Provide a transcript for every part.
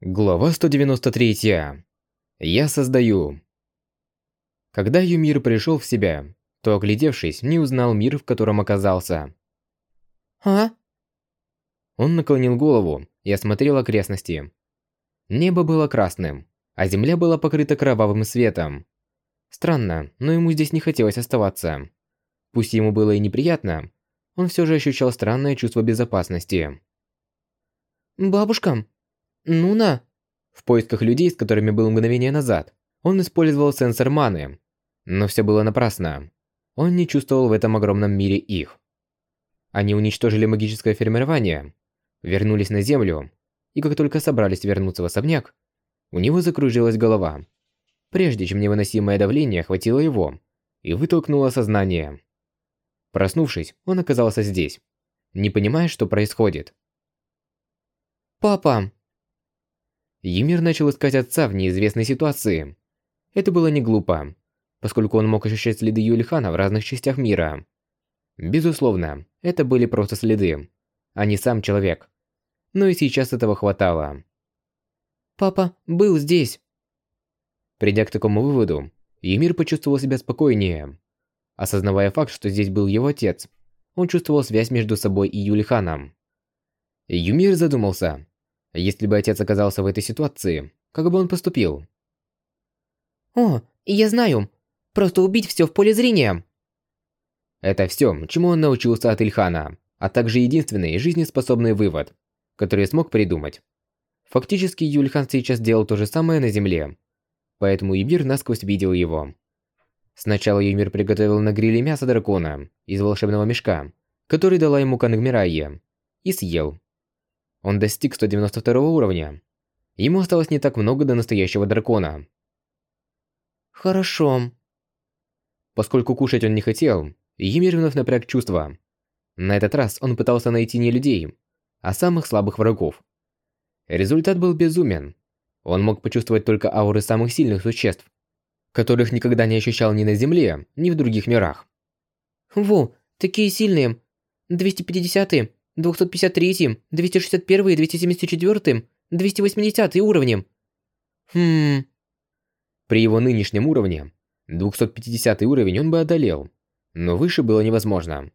Глава 193. Я создаю. Когда Юмир пришел в себя, то, оглядевшись, не узнал мир, в котором оказался. А? Он наклонил голову и осмотрел окрестности. Небо было красным, а земля была покрыта кровавым светом. Странно, но ему здесь не хотелось оставаться. Пусть ему было и неприятно, он все же ощущал странное чувство безопасности. Бабушка, Нуна? В поисках людей, с которыми был мгновение назад, он использовал сенсор маны. Но все было напрасно. Он не чувствовал в этом огромном мире их. Они уничтожили магическое формирование, вернулись на землю, и как только собрались вернуться в особняк, у него закружилась голова. Прежде чем невыносимое давление охватило его и вытолкнуло сознание. Проснувшись, он оказался здесь, не понимая, что происходит. «Папа!» Емир начал искать отца в неизвестной ситуации. Это было не глупо, поскольку он мог ощущать следы Юльхана в разных частях мира. Безусловно, это были просто следы, а не сам человек. Но и сейчас этого хватало. «Папа был здесь!» Придя к такому выводу, Емир почувствовал себя спокойнее. Осознавая факт, что здесь был его отец, он чувствовал связь между собой и Юлиханом. Юмир задумался, если бы отец оказался в этой ситуации, как бы он поступил? «О, я знаю. Просто убить все в поле зрения». Это все, чему он научился от Ильхана, а также единственный жизнеспособный вывод, который смог придумать. Фактически Юльхан сейчас делал то же самое на Земле, поэтому Ymir насквозь видел его. Сначала Юмир приготовил на гриле мясо дракона из волшебного мешка, который дала ему Кангмирайя, и съел. Он достиг 192 уровня. Ему осталось не так много до настоящего дракона. Хорошо. Поскольку кушать он не хотел, Емир вновь напряг чувства. На этот раз он пытался найти не людей, а самых слабых врагов. Результат был безумен. Он мог почувствовать только ауры самых сильных существ, которых никогда не ощущал ни на Земле, ни в других мирах. Во, такие сильные. 250-е, 253, 261, 274, 280 уровни. Хм. При его нынешнем уровне, 250 уровень он бы одолел, но выше было невозможно.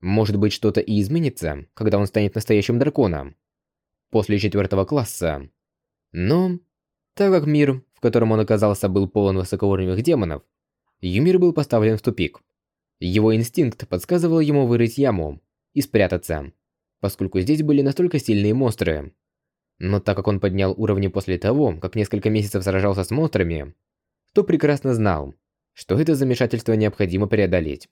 Может быть, что-то и изменится, когда он станет настоящим драконом. После четвертого класса. Но, так как мир, в котором он оказался, был полон высокоуровневых демонов, Юмир был поставлен в тупик. Его инстинкт подсказывал ему вырыть яму и спрятаться поскольку здесь были настолько сильные монстры. Но так как он поднял уровни после того, как несколько месяцев сражался с монстрами, то прекрасно знал, что это замешательство необходимо преодолеть.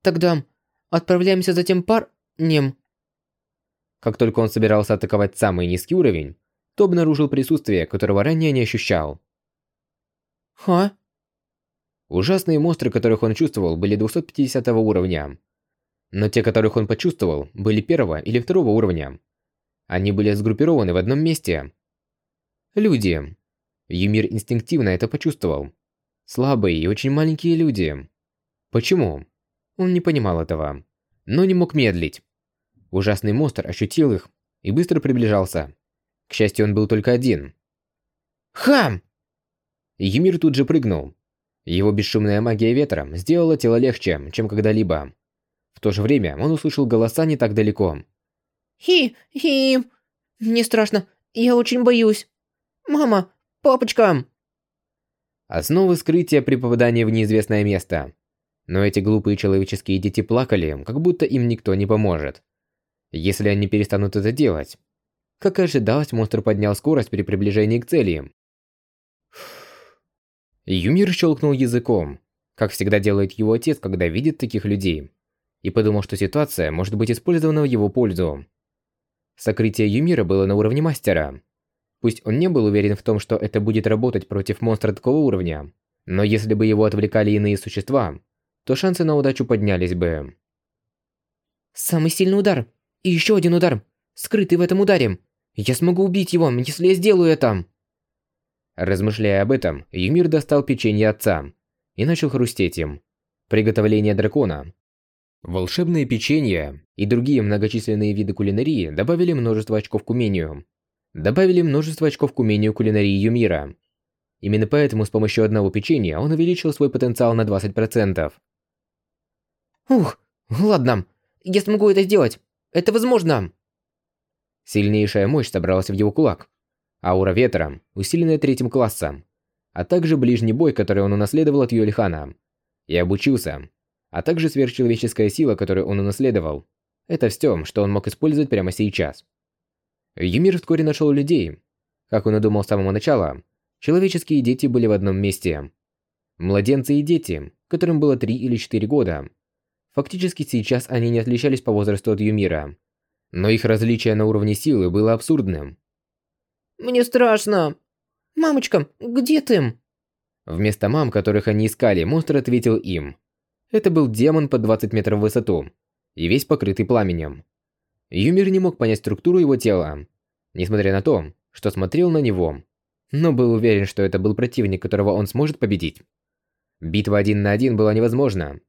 Тогда отправляемся за тем парнем. Как только он собирался атаковать самый низкий уровень, то обнаружил присутствие, которого ранее не ощущал. Ха? Ужасные монстры, которых он чувствовал, были 250 уровня, но те, которых он почувствовал, были первого или второго уровня. Они были сгруппированы в одном месте. Люди. Юмир инстинктивно это почувствовал. Слабые и очень маленькие люди. Почему? Он не понимал этого, но не мог медлить. Ужасный монстр ощутил их и быстро приближался. К счастью, он был только один. Хам! Юмир тут же прыгнул. Его бесшумная магия ветра сделала тело легче, чем когда-либо. В то же время он услышал голоса не так далеко. «Хи-хи! Мне страшно, я очень боюсь! Мама! Папочка!» Основы скрытия при попадании в неизвестное место. Но эти глупые человеческие дети плакали, как будто им никто не поможет. Если они перестанут это делать. Как и ожидалось, монстр поднял скорость при приближении к цели. Юмир щелкнул языком, как всегда делает его отец, когда видит таких людей и подумал, что ситуация может быть использована в его пользу. Сокрытие Юмира было на уровне мастера. Пусть он не был уверен в том, что это будет работать против монстра такого уровня, но если бы его отвлекали иные существа, то шансы на удачу поднялись бы. Самый сильный удар. И еще один удар. Скрытый в этом ударе. Я смогу убить его, если я сделаю это. Размышляя об этом, Юмир достал печенье отца и начал хрустеть им. Приготовление дракона Волшебные печенья и другие многочисленные виды кулинарии добавили множество очков к умению. добавили множество очков к умению кулинарии Юмира. Именно поэтому с помощью одного печенья он увеличил свой потенциал на 20%. Ух, ладно, я смогу это сделать. Это возможно. Сильнейшая мощь собралась в его кулак. Аура ветра, усиленная третьим классом, а также ближний бой, который он унаследовал от Юлихана. И обучился, а также сверхчеловеческая сила, которую он унаследовал. Это все, что он мог использовать прямо сейчас. Юмир вскоре нашел людей. Как он и думал с самого начала, человеческие дети были в одном месте. Младенцы и дети, которым было 3 или 4 года. Фактически сейчас они не отличались по возрасту от Юмира. Но их различие на уровне силы было абсурдным. Мне страшно. Мамочка, где ты? Вместо мам, которых они искали, монстр ответил им. Это был демон под 20 метров в высоту и весь покрытый пламенем. Юмир не мог понять структуру его тела, несмотря на то, что смотрел на него, но был уверен, что это был противник, которого он сможет победить. Битва один на один была невозможна,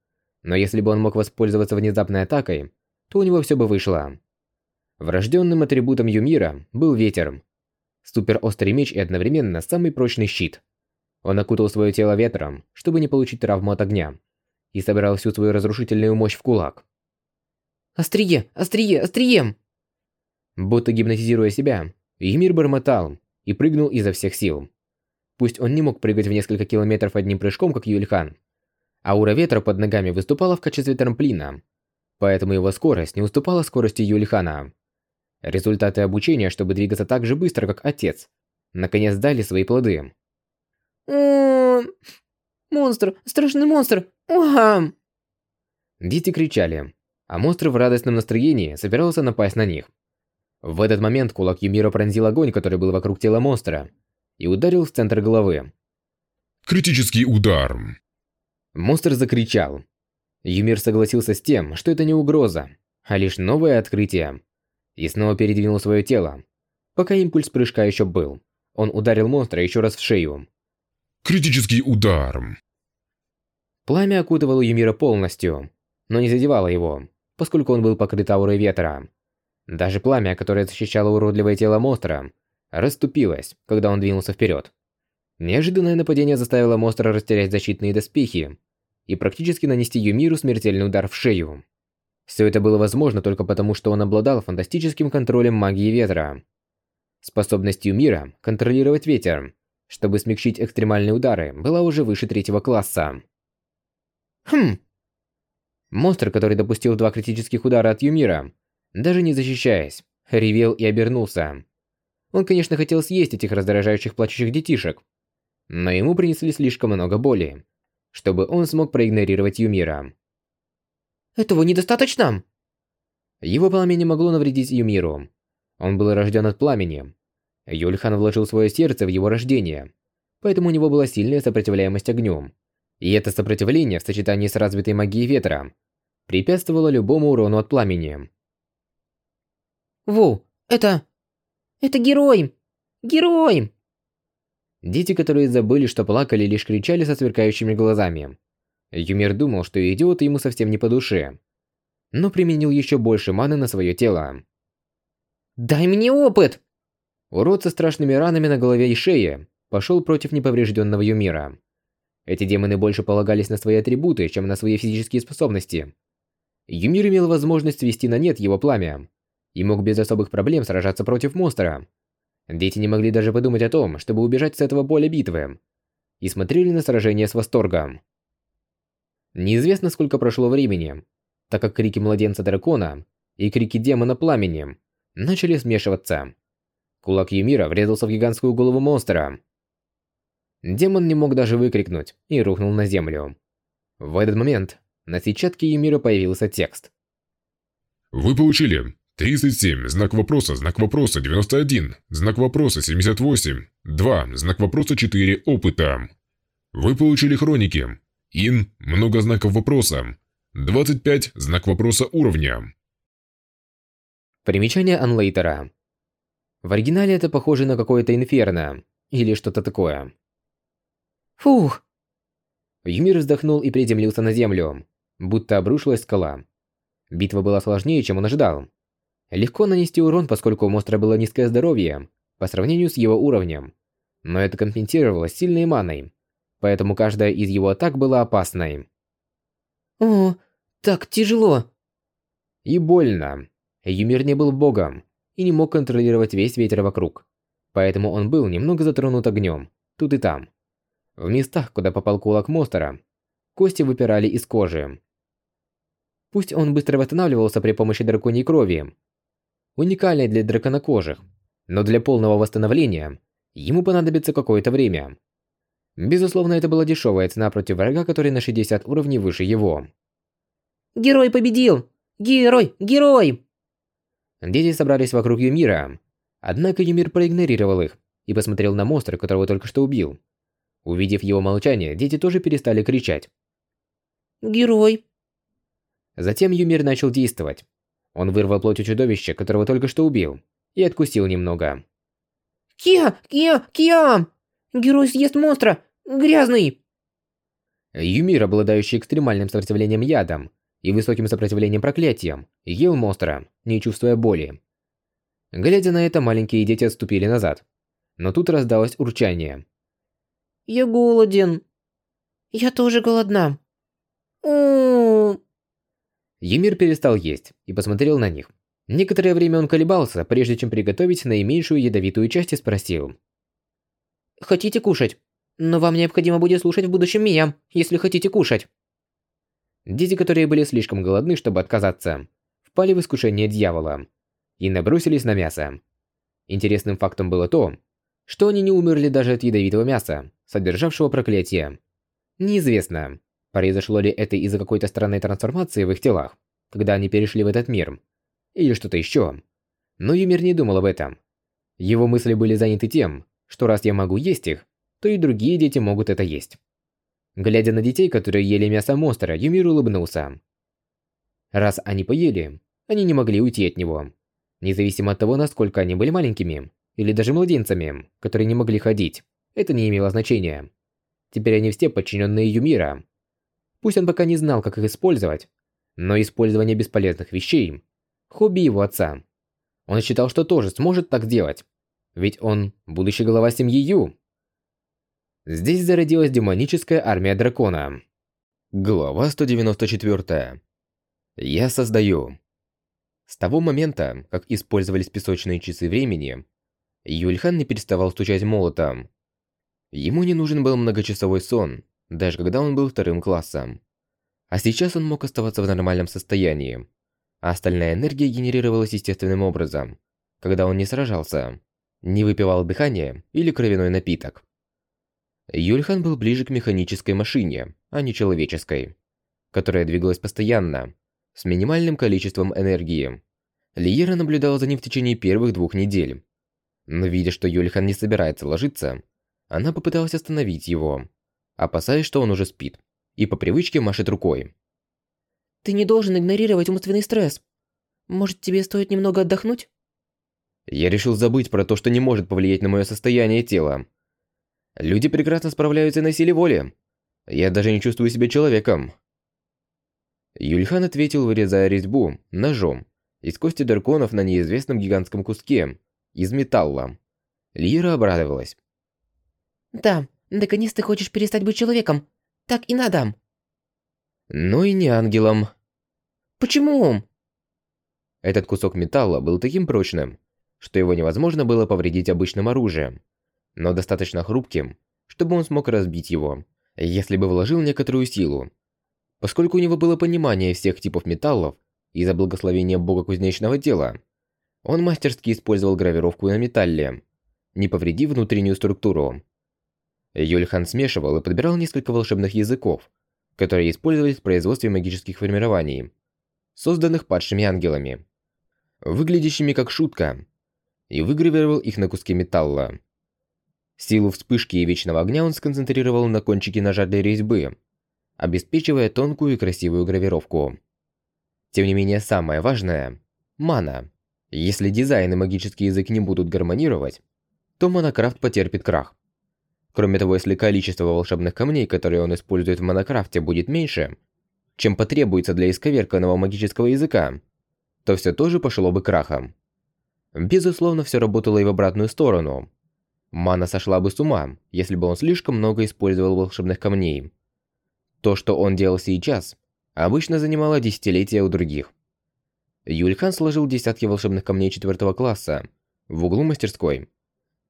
но если бы он мог воспользоваться внезапной атакой, то у него все бы вышло. Врожденным атрибутом Юмира был ветер. Суперострый меч и одновременно самый прочный щит. Он окутал свое тело ветром, чтобы не получить травму от огня, и собрал всю свою разрушительную мощь в кулак. «Острие! Острие! Острие!» Будто гипнотизируя себя, Юмир бормотал и прыгнул изо всех сил. Пусть он не мог прыгать в несколько километров одним прыжком, как Юльхан, аура ветра под ногами выступала в качестве трамплина, поэтому его скорость не уступала скорости Юльхана. Результаты обучения, чтобы двигаться так же быстро, как отец, наконец дали свои плоды. Монстр! Страшный монстр! Уам! Дети кричали, а монстр в радостном настроении собирался напасть на них. В этот момент кулак Юмира пронзил огонь, который был вокруг тела монстра, и ударил в центр головы. Критический удар. Монстр закричал. Юмир согласился с тем, что это не угроза, а лишь новое открытие и снова передвинул свое тело. Пока импульс прыжка еще был, он ударил монстра еще раз в шею. Критический удар. Пламя окутывало Юмира полностью, но не задевало его, поскольку он был покрыт аурой ветра. Даже пламя, которое защищало уродливое тело монстра, расступилось, когда он двинулся вперед. Неожиданное нападение заставило монстра растерять защитные доспехи и практически нанести Юмиру смертельный удар в шею. Все это было возможно только потому, что он обладал фантастическим контролем магии ветра. Способностью мира контролировать ветер, чтобы смягчить экстремальные удары, была уже выше третьего класса. Хм. Монстр, который допустил два критических удара от Юмира, даже не защищаясь, ревел и обернулся. Он, конечно, хотел съесть этих раздражающих плачущих детишек, но ему принесли слишком много боли, чтобы он смог проигнорировать Юмира. Этого недостаточно. Его пламя не могло навредить Юмиру. Он был рожден от пламени. Юльхан вложил свое сердце в его рождение, поэтому у него была сильная сопротивляемость огню. И это сопротивление в сочетании с развитой магией ветра препятствовало любому урону от пламени. Ву, это... это герой! Герой! Дети, которые забыли, что плакали, лишь кричали со сверкающими глазами. Юмир думал, что идиоты ему совсем не по душе, но применил еще больше маны на свое тело. «Дай мне опыт!» Урод со страшными ранами на голове и шее пошел против неповрежденного Юмира. Эти демоны больше полагались на свои атрибуты, чем на свои физические способности. Юмир имел возможность свести на нет его пламя и мог без особых проблем сражаться против монстра. Дети не могли даже подумать о том, чтобы убежать с этого поля битвы, и смотрели на сражение с восторгом. Неизвестно, сколько прошло времени, так как крики младенца-дракона и крики демона пламени начали смешиваться. Кулак Юмира врезался в гигантскую голову монстра. Демон не мог даже выкрикнуть и рухнул на землю. В этот момент на сетчатке Юмира появился текст. Вы получили 37, знак вопроса, знак вопроса 91, знак вопроса 78, 2, знак вопроса 4 опыта. Вы получили хроники, Ин – много знаков вопроса. 25 – знак вопроса уровня. Примечание Анлейтера. В оригинале это похоже на какое-то инферно или что-то такое. Фух. Юмир вздохнул и приземлился на землю, будто обрушилась скала. Битва была сложнее, чем он ожидал. Легко нанести урон, поскольку у монстра было низкое здоровье, по сравнению с его уровнем, но это компенсировалось сильной маной, поэтому каждая из его атак была опасной. О, так тяжело. И больно. Юмир не был богом и не мог контролировать весь ветер вокруг, поэтому он был немного затронут огнем, тут и там. В местах, куда попал кулак монстра, кости выпирали из кожи. Пусть он быстро восстанавливался при помощи драконьей крови, уникальной для драконокожих, но для полного восстановления ему понадобится какое-то время. Безусловно, это была дешевая цена против врага, который на 60 уровней выше его. Герой победил! Герой! Герой! Дети собрались вокруг Юмира. Однако Юмир проигнорировал их и посмотрел на монстра, которого только что убил. Увидев его молчание, дети тоже перестали кричать. Герой. Затем Юмир начал действовать. Он вырвал плоть у чудовища, которого только что убил, и откусил немного. Киа! Киа! Киа! Герой съест монстра! Грязный! Юмир, обладающий экстремальным сопротивлением ядом и высоким сопротивлением проклятиям, ел монстра, не чувствуя боли. Глядя на это, маленькие дети отступили назад. Но тут раздалось урчание. «Я голоден. Я тоже голодна. О, Емир перестал есть и посмотрел на них. Некоторое время он колебался, прежде чем приготовить наименьшую ядовитую часть и спросил. Хотите кушать? Но вам необходимо будет слушать в будущем меня, если хотите кушать. Дети, которые были слишком голодны, чтобы отказаться, впали в искушение дьявола и набросились на мясо. Интересным фактом было то, что они не умерли даже от ядовитого мяса, содержавшего проклятие. Неизвестно, Произошло ли это из-за какой-то странной трансформации в их телах, когда они перешли в этот мир? Или что-то еще? Но Юмир не думал об этом. Его мысли были заняты тем, что раз я могу есть их, то и другие дети могут это есть. Глядя на детей, которые ели мясо монстра, Юмир улыбнулся. Раз они поели, они не могли уйти от него. Независимо от того, насколько они были маленькими, или даже младенцами, которые не могли ходить, это не имело значения. Теперь они все подчиненные Юмира, Пусть он пока не знал, как их использовать, но использование бесполезных вещей – хобби его отца. Он считал, что тоже сможет так делать, ведь он – будущий глава семьи Ю. Здесь зародилась демоническая армия дракона. Глава 194. Я создаю. С того момента, как использовались песочные часы времени, Юльхан не переставал стучать молотом. Ему не нужен был многочасовой сон, даже когда он был вторым классом. А сейчас он мог оставаться в нормальном состоянии. А остальная энергия генерировалась естественным образом, когда он не сражался, не выпивал дыхание или кровяной напиток. Юльхан был ближе к механической машине, а не человеческой, которая двигалась постоянно, с минимальным количеством энергии. Лиера наблюдала за ним в течение первых двух недель. Но видя, что Юльхан не собирается ложиться, она попыталась остановить его опасаясь, что он уже спит, и по привычке машет рукой. «Ты не должен игнорировать умственный стресс. Может, тебе стоит немного отдохнуть?» Я решил забыть про то, что не может повлиять на мое состояние тела. Люди прекрасно справляются на силе воли. Я даже не чувствую себя человеком. Юльхан ответил, вырезая резьбу ножом из кости драконов на неизвестном гигантском куске из металла. Лира обрадовалась. «Да, Наконец ты хочешь перестать быть человеком. Так и надо. Ну и не ангелом. Почему? Этот кусок металла был таким прочным, что его невозможно было повредить обычным оружием, но достаточно хрупким, чтобы он смог разбить его, если бы вложил некоторую силу. Поскольку у него было понимание всех типов металлов из-за благословения бога кузнечного тела, он мастерски использовал гравировку на металле, не повредив внутреннюю структуру. Юльхан смешивал и подбирал несколько волшебных языков, которые использовались в производстве магических формирований, созданных падшими ангелами, выглядящими как шутка, и выгравировал их на куски металла. Силу вспышки и вечного огня он сконцентрировал на кончике ножа для резьбы, обеспечивая тонкую и красивую гравировку. Тем не менее, самое важное – мана. Если дизайн и магический язык не будут гармонировать, то Монокрафт потерпит крах. Кроме того, если количество волшебных камней, которые он использует в Монокрафте, будет меньше, чем потребуется для исковерканного магического языка, то все тоже пошло бы крахом. Безусловно, все работало и в обратную сторону. Мана сошла бы с ума, если бы он слишком много использовал волшебных камней. То, что он делал сейчас, обычно занимало десятилетия у других. Юльхан сложил десятки волшебных камней четвертого класса в углу мастерской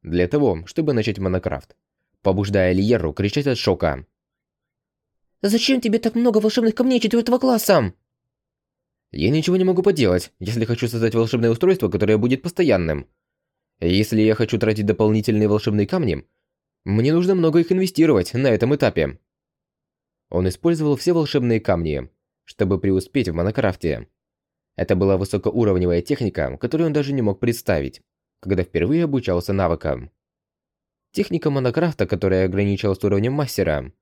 для того, чтобы начать монокрафт, побуждая Лиеру кричать от шока. «Зачем тебе так много волшебных камней четвертого класса?» «Я ничего не могу поделать, если хочу создать волшебное устройство, которое будет постоянным. Если я хочу тратить дополнительные волшебные камни, мне нужно много их инвестировать на этом этапе». Он использовал все волшебные камни, чтобы преуспеть в монокрафте. Это была высокоуровневая техника, которую он даже не мог представить, когда впервые обучался навыкам. Техника монокрафта, которая ограничивалась уровнем мастера,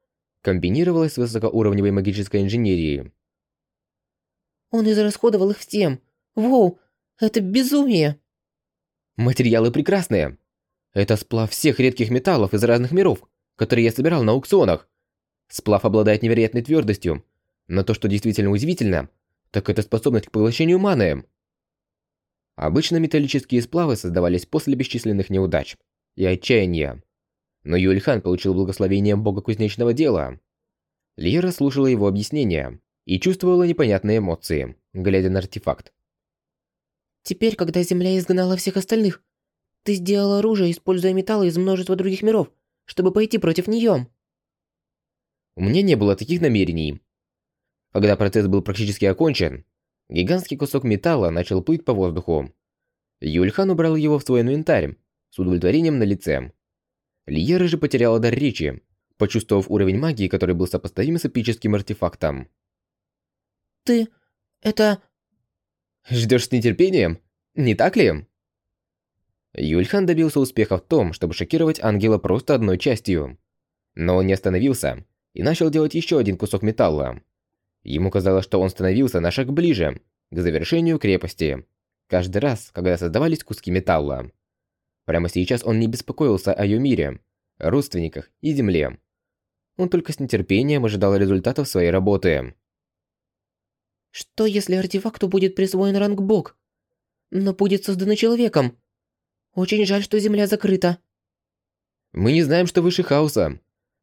комбинировалась с высокоуровневой магической инженерией. Он израсходовал их всем. Воу, это безумие. Материалы прекрасные. Это сплав всех редких металлов из разных миров, которые я собирал на аукционах. Сплав обладает невероятной твердостью, но то, что действительно удивительно, так это способность к поглощению маны. Обычно металлические сплавы создавались после бесчисленных неудач и отчаяния. Но Юльхан получил благословение бога кузнечного дела. Лера слушала его объяснения и чувствовала непонятные эмоции, глядя на артефакт. «Теперь, когда Земля изгнала всех остальных, ты сделал оружие, используя металлы из множества других миров, чтобы пойти против нее». У меня не было таких намерений. Когда процесс был практически окончен, гигантский кусок металла начал плыть по воздуху. Юльхан убрал его в свой инвентарь с удовлетворением на лице. Лиера же потеряла дар речи, почувствовав уровень магии, который был сопоставим с эпическим артефактом. «Ты... это...» Ждешь с нетерпением? Не так ли? Юльхан добился успеха в том, чтобы шокировать ангела просто одной частью. Но он не остановился и начал делать еще один кусок металла. Ему казалось, что он становился на шаг ближе к завершению крепости. Каждый раз, когда создавались куски металла. Прямо сейчас он не беспокоился о ее мире, родственниках и земле. Он только с нетерпением ожидал результатов своей работы. Что если артефакту будет присвоен ранг Бог, но будет создано человеком? Очень жаль, что Земля закрыта. Мы не знаем, что выше хаоса.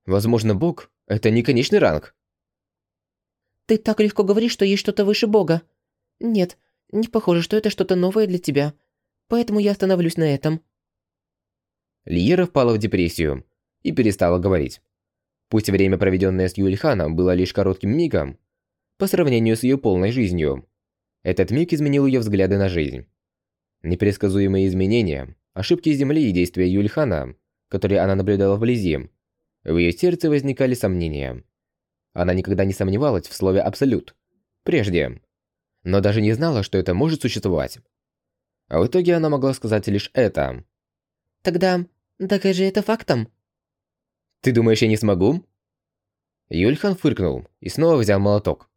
Возможно, Бог – это не конечный ранг. Ты так легко говоришь, что есть что-то выше Бога. Нет, не похоже, что это что-то новое для тебя. Поэтому я остановлюсь на этом. Лиера впала в депрессию и перестала говорить. Пусть время, проведенное с Юльханом, было лишь коротким мигом, по сравнению с ее полной жизнью. Этот миг изменил ее взгляды на жизнь. Непредсказуемые изменения, ошибки Земли и действия Юльхана, которые она наблюдала вблизи, в ее сердце возникали сомнения. Она никогда не сомневалась в слове «абсолют» прежде, но даже не знала, что это может существовать. А в итоге она могла сказать лишь это. «Тогда докажи это фактом». «Ты думаешь, я не смогу?» Юльхан фыркнул и снова взял молоток.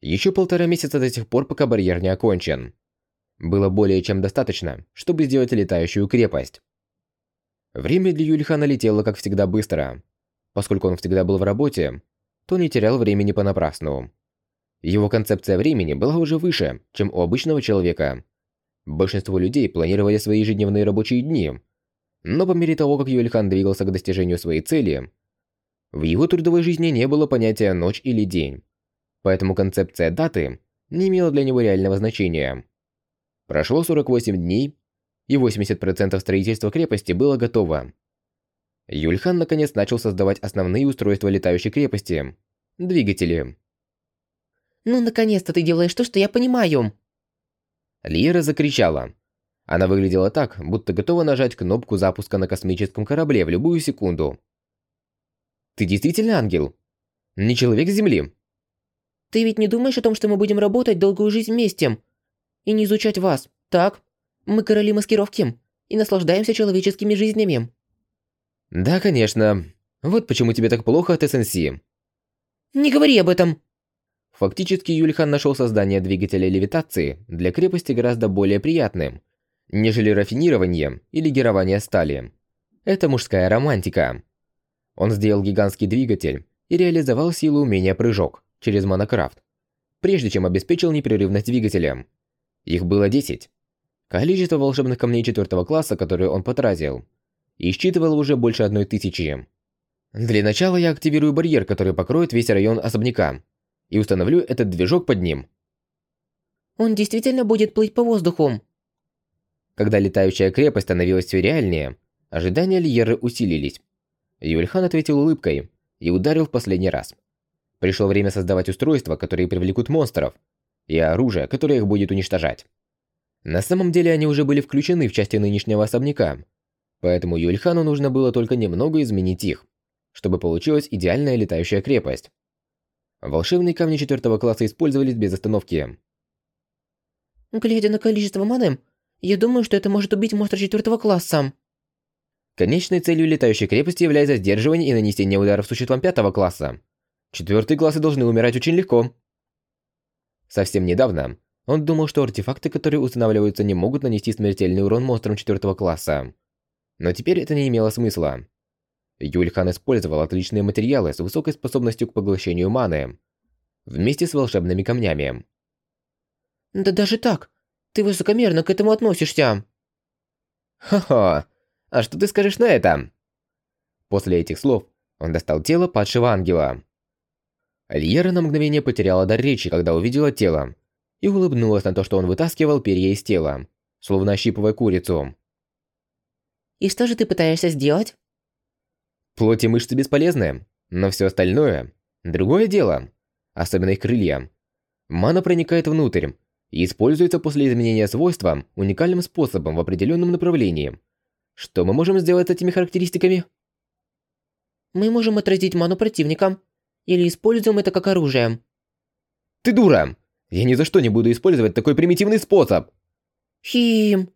Еще полтора месяца до тех пор, пока барьер не окончен. Было более чем достаточно, чтобы сделать летающую крепость. Время для Юльхана летело, как всегда, быстро. Поскольку он всегда был в работе, то не терял времени понапрасну. Его концепция времени была уже выше, чем у обычного человека. Большинство людей планировали свои ежедневные рабочие дни, но по мере того, как Юльхан двигался к достижению своей цели, в его трудовой жизни не было понятия «ночь» или «день», поэтому концепция даты не имела для него реального значения. Прошло 48 дней, и 80% строительства крепости было готово. Юльхан наконец начал создавать основные устройства летающей крепости – двигатели. «Ну, наконец-то ты делаешь то, что я понимаю!» Лира закричала. Она выглядела так, будто готова нажать кнопку запуска на космическом корабле в любую секунду. «Ты действительно ангел? Не человек Земли?» «Ты ведь не думаешь о том, что мы будем работать долгую жизнь вместе? И не изучать вас, так? Мы короли маскировки и наслаждаемся человеческими жизнями». Да, конечно. Вот почему тебе так плохо от СНС. Не говори об этом. Фактически Юльхан нашел создание двигателя левитации для крепости гораздо более приятным, нежели рафинирование или гирование стали. Это мужская романтика. Он сделал гигантский двигатель и реализовал силу умения прыжок через монокрафт, прежде чем обеспечил непрерывность двигателя. Их было 10. количество волшебных камней четвертого класса, которые он потратил, и считывало уже больше одной тысячи. Для начала я активирую барьер, который покроет весь район особняка, и установлю этот движок под ним. Он действительно будет плыть по воздуху. Когда летающая крепость становилась все реальнее, ожидания Льеры усилились. Юльхан ответил улыбкой и ударил в последний раз. Пришло время создавать устройства, которые привлекут монстров, и оружие, которое их будет уничтожать. На самом деле они уже были включены в части нынешнего особняка, поэтому Юльхану нужно было только немного изменить их, чтобы получилась идеальная летающая крепость. Волшебные камни четвертого класса использовались без остановки. Глядя на количество маны, я думаю, что это может убить монстра четвертого класса. Конечной целью летающей крепости является сдерживание и нанесение ударов существам пятого класса. Четвертые классы должны умирать очень легко. Совсем недавно он думал, что артефакты, которые устанавливаются, не могут нанести смертельный урон монстрам четвертого класса. Но теперь это не имело смысла. Юльхан использовал отличные материалы с высокой способностью к поглощению маны, вместе с волшебными камнями. Да даже так, ты высокомерно к этому относишься. Ха-ха, а что ты скажешь на это? После этих слов он достал тело падшего ангела. Альера на мгновение потеряла дар речи, когда увидела тело, и улыбнулась на то, что он вытаскивал перья из тела, словно ощипывая курицу. И что же ты пытаешься сделать? Плоть и мышцы бесполезны, но все остальное – другое дело, особенно их крылья. Мана проникает внутрь и используется после изменения свойства уникальным способом в определенном направлении. Что мы можем сделать с этими характеристиками? Мы можем отразить ману противника, или используем это как оружие. Ты дура! Я ни за что не буду использовать такой примитивный способ! Хим!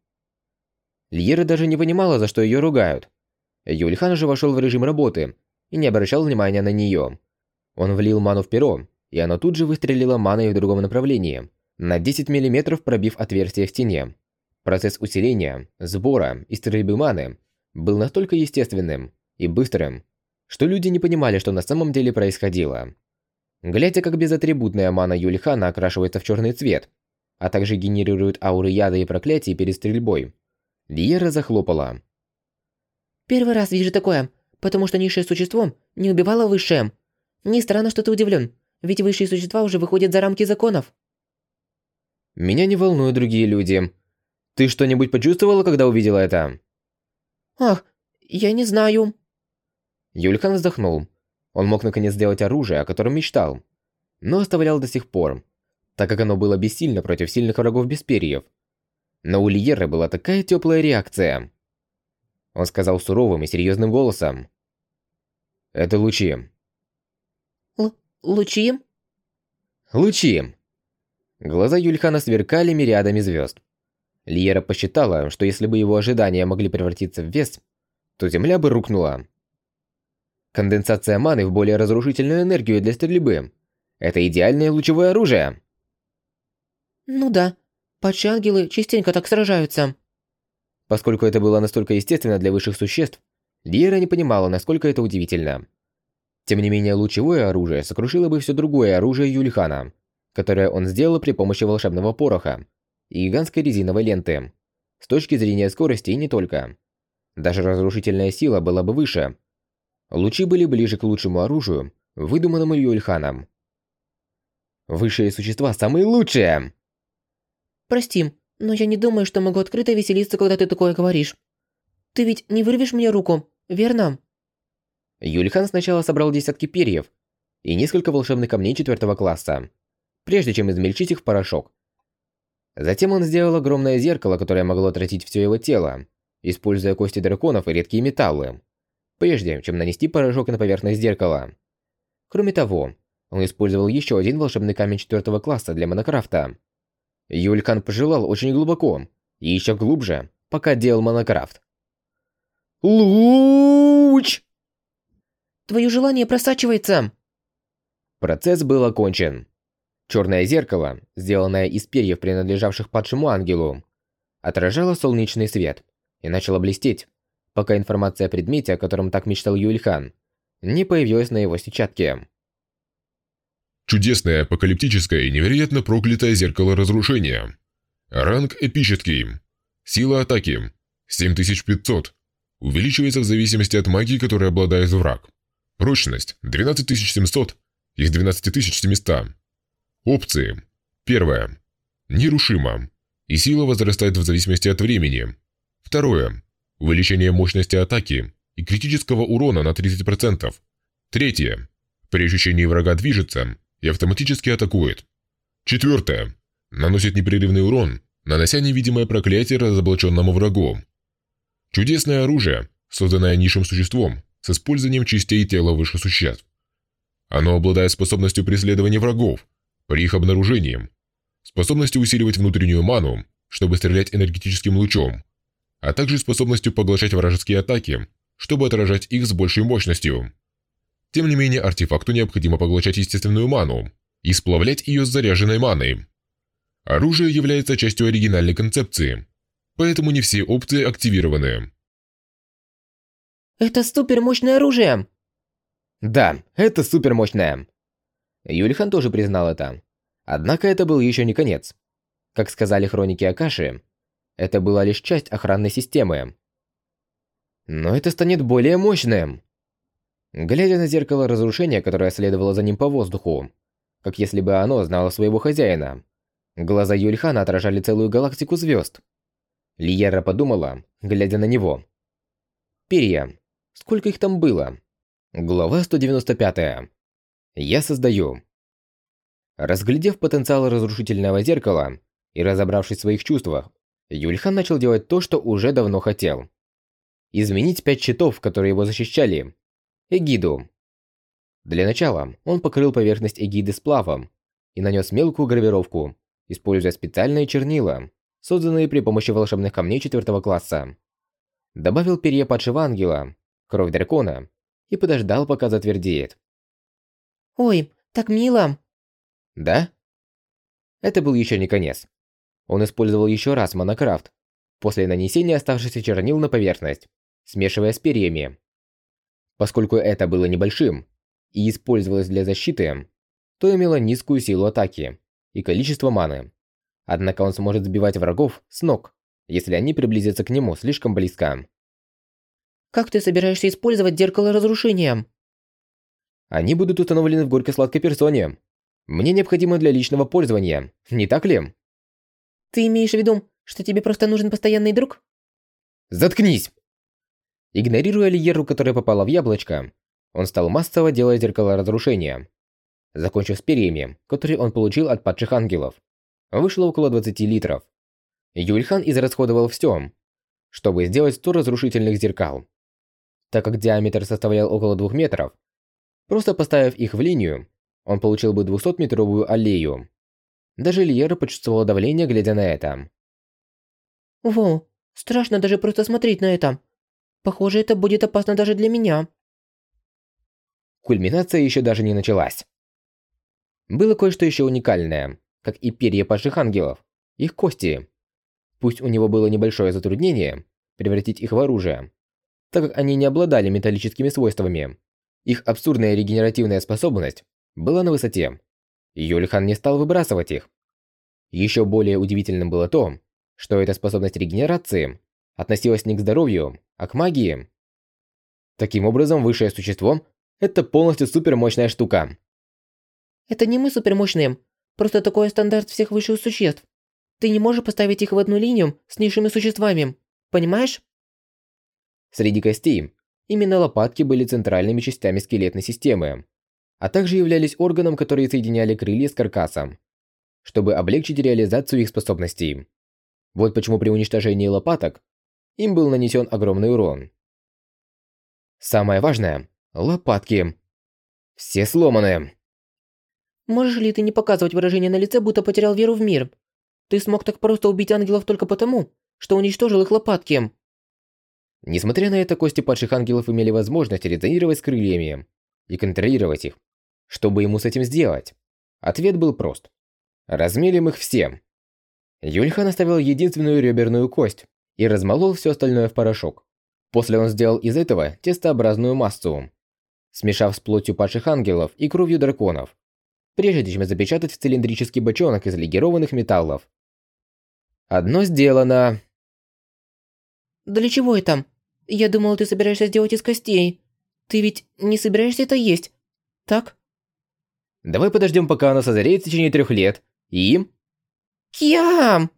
Льера даже не понимала, за что ее ругают. Юльхан же вошел в режим работы и не обращал внимания на нее. Он влил ману в перо, и оно тут же выстрелило маной в другом направлении, на 10 мм пробив отверстие в стене. Процесс усиления, сбора и стрельбы маны был настолько естественным и быстрым, что люди не понимали, что на самом деле происходило. Глядя, как безатрибутная мана Юльхана окрашивается в черный цвет, а также генерирует ауры яда и проклятий перед стрельбой, Лиера захлопала. «Первый раз вижу такое, потому что низшее существо не убивало высшее. Не странно, что ты удивлен, ведь высшие существа уже выходят за рамки законов». «Меня не волнуют другие люди. Ты что-нибудь почувствовала, когда увидела это?» «Ах, я не знаю». Юльхан вздохнул. Он мог наконец сделать оружие, о котором мечтал, но оставлял до сих пор, так как оно было бессильно против сильных врагов без перьев. Но у Лиеры была такая теплая реакция. Он сказал суровым и серьезным голосом. «Это лучи». Л лучи? Лучи. Глаза Юльхана сверкали мириадами звезд. Лиера посчитала, что если бы его ожидания могли превратиться в вес, то земля бы рухнула. Конденсация маны в более разрушительную энергию для стрельбы. Это идеальное лучевое оружие. Ну да, падшие ангелы частенько так сражаются. Поскольку это было настолько естественно для высших существ, Лиера не понимала, насколько это удивительно. Тем не менее, лучевое оружие сокрушило бы все другое оружие Юльхана, которое он сделал при помощи волшебного пороха и гигантской резиновой ленты. С точки зрения скорости и не только. Даже разрушительная сила была бы выше, Лучи были ближе к лучшему оружию, выдуманному Юльханом. Высшие существа самые лучшие! Прости, но я не думаю, что могу открыто веселиться, когда ты такое говоришь. Ты ведь не вырвешь мне руку, верно? Юльхан сначала собрал десятки перьев и несколько волшебных камней четвертого класса, прежде чем измельчить их в порошок. Затем он сделал огромное зеркало, которое могло отразить все его тело, используя кости драконов и редкие металлы прежде чем нанести порошок на поверхность зеркала. Кроме того, он использовал еще один волшебный камень четвертого класса для монокрафта. Юлькан пожелал очень глубоко и еще глубже, пока делал монокрафт. Луч! Твое желание просачивается. Процесс был окончен. Черное зеркало, сделанное из перьев, принадлежавших падшему ангелу, отражало солнечный свет и начало блестеть, пока информация о предмете, о котором так мечтал Юльхан, не появилась на его сетчатке. Чудесное, апокалиптическое и невероятно проклятое зеркало разрушения. Ранг эпический. Сила атаки 7500. Увеличивается в зависимости от магии, которой обладает враг. Прочность 12700 из 12700. Опции. Первое. Нерушимо. И сила возрастает в зависимости от времени. Второе. Увеличение мощности атаки и критического урона на 30%. Третье. При ощущении врага движется и автоматически атакует. Четвертое. Наносит непрерывный урон, нанося невидимое проклятие разоблаченному врагу. Чудесное оружие, созданное низшим существом с использованием частей тела высших существ. Оно обладает способностью преследования врагов при их обнаружении, способностью усиливать внутреннюю ману, чтобы стрелять энергетическим лучом, а также способностью поглощать вражеские атаки, чтобы отражать их с большей мощностью. Тем не менее, артефакту необходимо поглощать естественную ману и сплавлять ее с заряженной маной. Оружие является частью оригинальной концепции, поэтому не все опции активированы. Это супермощное оружие! Да, это супермощное. Юлихан тоже признал это. Однако это был еще не конец. Как сказали хроники Акаши, это была лишь часть охранной системы. Но это станет более мощным. Глядя на зеркало разрушения, которое следовало за ним по воздуху, как если бы оно знало своего хозяина, глаза Юльхана отражали целую галактику звезд. Лиера подумала, глядя на него. Перья. Сколько их там было? Глава 195. Я создаю. Разглядев потенциал разрушительного зеркала и разобравшись в своих чувствах, Юльхан начал делать то, что уже давно хотел. Изменить пять щитов, которые его защищали. Эгиду. Для начала он покрыл поверхность эгиды сплавом и нанес мелкую гравировку, используя специальные чернила, созданные при помощи волшебных камней четвертого класса. Добавил перья падшего ангела, кровь дракона и подождал, пока затвердеет. Ой, так мило. Да? Это был еще не конец. Он использовал еще раз монокрафт, после нанесения оставшихся чернил на поверхность, смешивая с перьями. Поскольку это было небольшим и использовалось для защиты, то имело низкую силу атаки и количество маны. Однако он сможет сбивать врагов с ног, если они приблизятся к нему слишком близко. Как ты собираешься использовать зеркало разрушения? Они будут установлены в горько-сладкой персоне. Мне необходимо для личного пользования, не так ли? Ты имеешь в виду, что тебе просто нужен постоянный друг? Заткнись! Игнорируя Лиеру, которая попала в яблочко, он стал массово делать зеркало разрушения. Закончив с перьями, которые он получил от падших ангелов, вышло около 20 литров. Юльхан израсходовал все, чтобы сделать 100 разрушительных зеркал. Так как диаметр составлял около 2 метров, Просто поставив их в линию, он получил бы 200-метровую аллею. Даже Лиера почувствовала давление, глядя на это. «Во, страшно даже просто смотреть на это. Похоже, это будет опасно даже для меня». Кульминация еще даже не началась. Было кое-что еще уникальное, как и перья падших ангелов, их кости. Пусть у него было небольшое затруднение превратить их в оружие, так как они не обладали металлическими свойствами, их абсурдная регенеративная способность была на высоте. Юльхан не стал выбрасывать их. Еще более удивительным было то, что эта способность регенерации относилась не к здоровью, а к магии. Таким образом, высшее существо – это полностью супермощная штука. Это не мы супермощные, просто такой стандарт всех высших существ. Ты не можешь поставить их в одну линию с низшими существами, понимаешь? Среди костей Именно лопатки были центральными частями скелетной системы, а также являлись органом, которые соединяли крылья с каркасом, чтобы облегчить реализацию их способностей. Вот почему при уничтожении лопаток им был нанесен огромный урон. Самое важное – лопатки. Все сломаны. Можешь ли ты не показывать выражение на лице, будто потерял веру в мир? Ты смог так просто убить ангелов только потому, что уничтожил их лопатки. Несмотря на это, кости падших ангелов имели возможность резонировать с крыльями и контролировать их. Что бы ему с этим сделать? Ответ был прост. Размелим их все. Юльхан оставил единственную реберную кость и размолол все остальное в порошок. После он сделал из этого тестообразную массу, смешав с плотью падших ангелов и кровью драконов, прежде чем запечатать в цилиндрический бочонок из легированных металлов. Одно сделано. Для чего это? Я думал, ты собираешься сделать из костей. Ты ведь не собираешься это есть, так? Давай подождем, пока она созреет в течение трех лет. И... Кьям!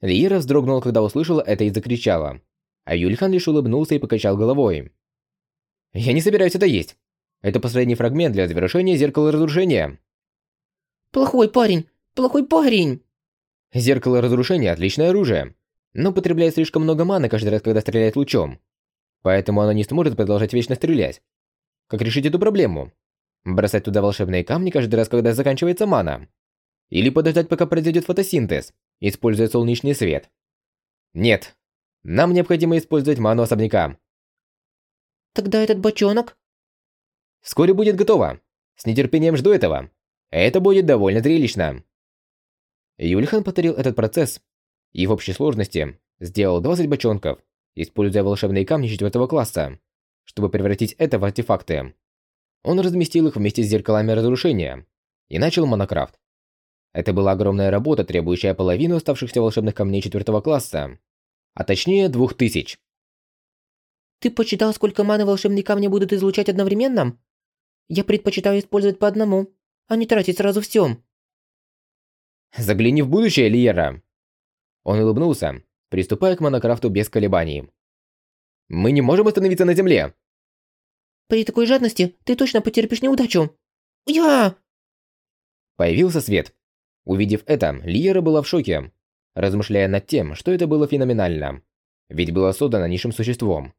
Лиера вздрогнула, когда услышала это и закричала. А Юльхан лишь улыбнулся и покачал головой. «Я не собираюсь это есть. Это последний фрагмент для завершения зеркала разрушения». Плохой парень! Плохой парень! Зеркало разрушения – отличное оружие, но потребляет слишком много маны каждый раз, когда стреляет лучом. Поэтому оно не сможет продолжать вечно стрелять. Как решить эту проблему? Бросать туда волшебные камни каждый раз, когда заканчивается мана? Или подождать, пока произойдет фотосинтез, используя солнечный свет? Нет. Нам необходимо использовать ману особняка. Тогда этот бочонок? Вскоре будет готово. С нетерпением жду этого. Это будет довольно зрелищно. Юльхан повторил этот процесс и в общей сложности сделал 20 бочонков, используя волшебные камни четвертого класса, чтобы превратить это в артефакты. Он разместил их вместе с зеркалами разрушения и начал монокрафт. Это была огромная работа, требующая половину оставшихся волшебных камней четвертого класса, а точнее двух тысяч. Ты почитал, сколько маны волшебные камни будут излучать одновременно? Я предпочитаю использовать по одному, а не тратить сразу все. Загляни в будущее, Лиера. Он улыбнулся, приступая к монокрафту без колебаний. Мы не можем остановиться на земле. При такой жадности ты точно потерпишь неудачу. Я! Появился свет. Увидев это, Лиера была в шоке, размышляя над тем, что это было феноменально. Ведь было создано низшим существом.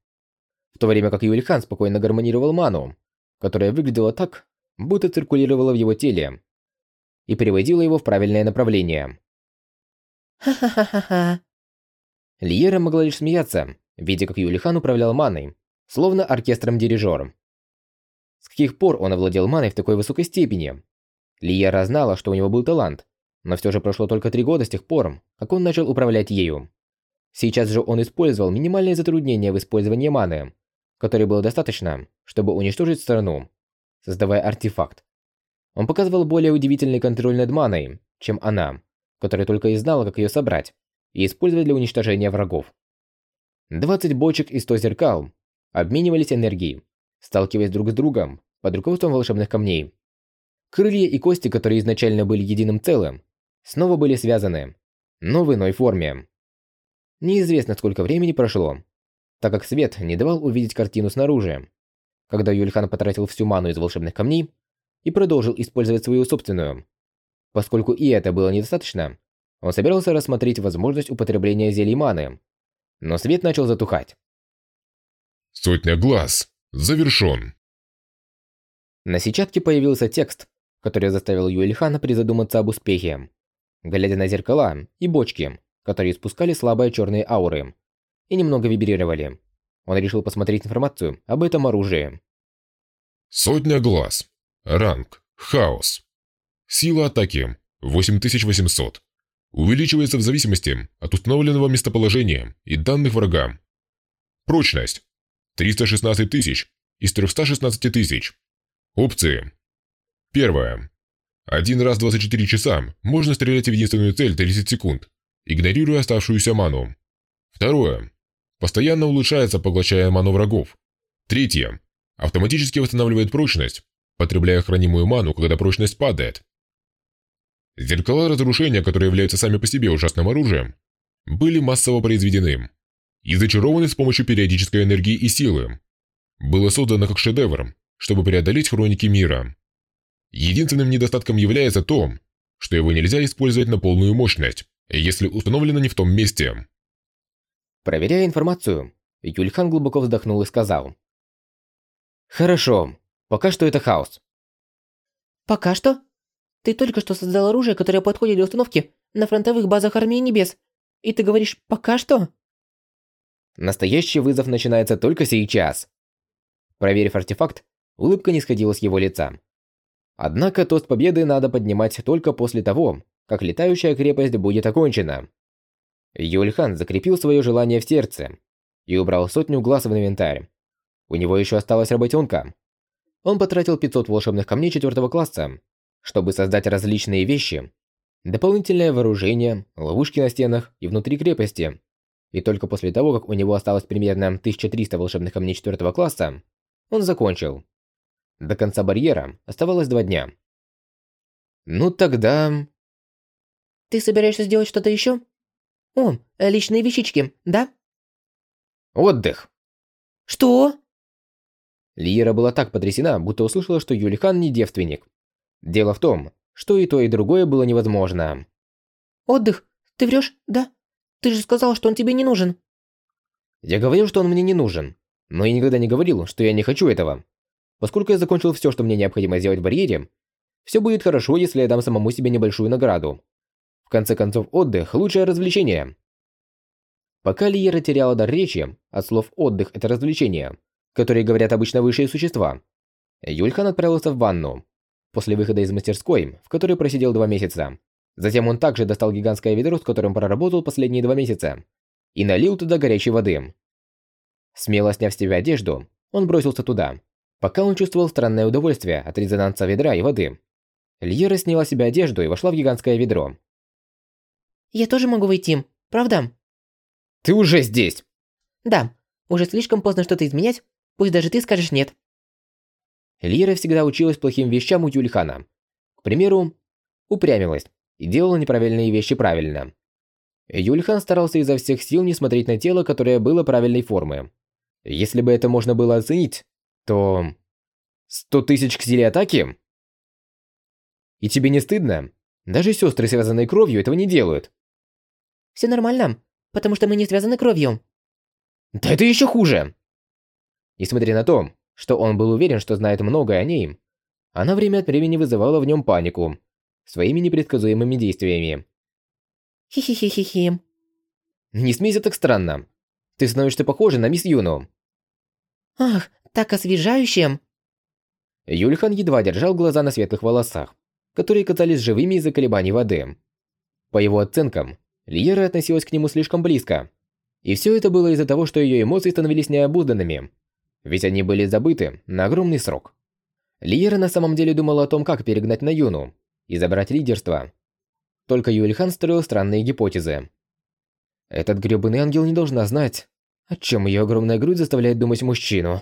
В то время как Юльхан спокойно гармонировал ману, которая выглядела так, будто циркулировала в его теле, и приводила его в правильное направление. Ха-ха-ха-ха. Лиера могла лишь смеяться, видя, как Юлихан управлял маной, словно оркестром-дирижером. С каких пор он овладел маной в такой высокой степени? Лиера знала, что у него был талант, но все же прошло только три года с тех пор, как он начал управлять ею. Сейчас же он использовал минимальные затруднения в использовании маны, которой было достаточно, чтобы уничтожить страну, создавая артефакт. Он показывал более удивительный контроль над маной, чем она, которая только и знала, как ее собрать и использовать для уничтожения врагов. 20 бочек и 100 зеркал обменивались энергией, сталкиваясь друг с другом под руководством волшебных камней. Крылья и кости, которые изначально были единым целым, снова были связаны, но в иной форме. Неизвестно, сколько времени прошло, так как свет не давал увидеть картину снаружи. Когда Юльхан потратил всю ману из волшебных камней и продолжил использовать свою собственную. Поскольку и это было недостаточно, он собирался рассмотреть возможность употребления зелий маны. Но свет начал затухать. Сотня глаз. Завершен. На сетчатке появился текст, который заставил Юэльхана призадуматься об успехе глядя на зеркала и бочки, которые испускали слабые черные ауры и немного вибрировали. Он решил посмотреть информацию об этом оружии. Сотня глаз. Ранг. Хаос. Сила атаки. 8800. Увеличивается в зависимости от установленного местоположения и данных врага. Прочность. 316 тысяч из 316 тысяч. Опции. Первое. Один раз 24 часа можно стрелять в единственную цель 30 секунд, игнорируя оставшуюся ману. Второе. Постоянно улучшается, поглощая ману врагов. Третье. Автоматически восстанавливает прочность, потребляя хранимую ману, когда прочность падает. Зеркала разрушения, которые являются сами по себе ужасным оружием, были массово произведены и зачарованы с помощью периодической энергии и силы. Было создано как шедевр, чтобы преодолеть хроники мира. Единственным недостатком является то, что его нельзя использовать на полную мощность, если установлено не в том месте. Проверяя информацию, Юльхан глубоко вздохнул и сказал. «Хорошо, пока что это хаос». Пока что? Ты только что создал оружие, которое подходит для установки на фронтовых базах Армии Небес. И ты говоришь «пока что»? Настоящий вызов начинается только сейчас. Проверив артефакт, улыбка не сходила с его лица. Однако тост победы надо поднимать только после того, как летающая крепость будет окончена. Юльхан закрепил свое желание в сердце и убрал сотню глаз в инвентарь. У него еще осталась работенка. Он потратил 500 волшебных камней четвертого класса, чтобы создать различные вещи. Дополнительное вооружение, ловушки на стенах и внутри крепости. И только после того, как у него осталось примерно 1300 волшебных камней 4 класса, он закончил. До конца барьера оставалось два дня. Ну тогда... Ты собираешься сделать что-то еще? О, личные вещички, да? Отдых. Что? Лиера была так потрясена, будто услышала, что Юлихан не девственник. Дело в том, что и то, и другое было невозможно. Отдых? Ты врешь, да? Ты же сказал, что он тебе не нужен. Я говорил, что он мне не нужен, но я никогда не говорил, что я не хочу этого. Поскольку я закончил все, что мне необходимо сделать в барьере, все будет хорошо, если я дам самому себе небольшую награду. В конце концов, отдых – лучшее развлечение. Пока Лиера теряла дар речи, от слов «отдых» – это развлечение, которые говорят обычно высшие существа, Юльхан отправился в ванну. После выхода из мастерской, в которой просидел два месяца, затем он также достал гигантское ведро, с которым проработал последние два месяца, и налил туда горячей воды. Смело сняв с себя одежду, он бросился туда, пока он чувствовал странное удовольствие от резонанса ведра и воды. Льера сняла с себя одежду и вошла в гигантское ведро. Я тоже могу войти, правда? Ты уже здесь? Да. Уже слишком поздно что-то изменять, пусть даже ты скажешь нет. Лира всегда училась плохим вещам у Юльхана. К примеру, упрямилась и делала неправильные вещи правильно. Юльхан старался изо всех сил не смотреть на тело, которое было правильной формы. Если бы это можно было оценить, то... Сто тысяч к силе атаки? И тебе не стыдно? Даже сестры, связанные кровью, этого не делают. Все нормально, потому что мы не связаны кровью. Да это еще хуже! Несмотря на то, что он был уверен, что знает многое о ней, она время от времени вызывала в нем панику своими непредсказуемыми действиями. Хи-хи-хи-хи-хи. Не смейся так странно. Ты становишься похожа на мисс Юну. Ах, так освежающе. Юльхан едва держал глаза на светлых волосах, которые казались живыми из-за колебаний воды. По его оценкам, Лиера относилась к нему слишком близко. И все это было из-за того, что ее эмоции становились необузданными, ведь они были забыты на огромный срок. Лиера на самом деле думала о том, как перегнать на Юну и забрать лидерство. Только Юльхан строил странные гипотезы. Этот грёбаный ангел не должна знать, о чем ее огромная грудь заставляет думать мужчину.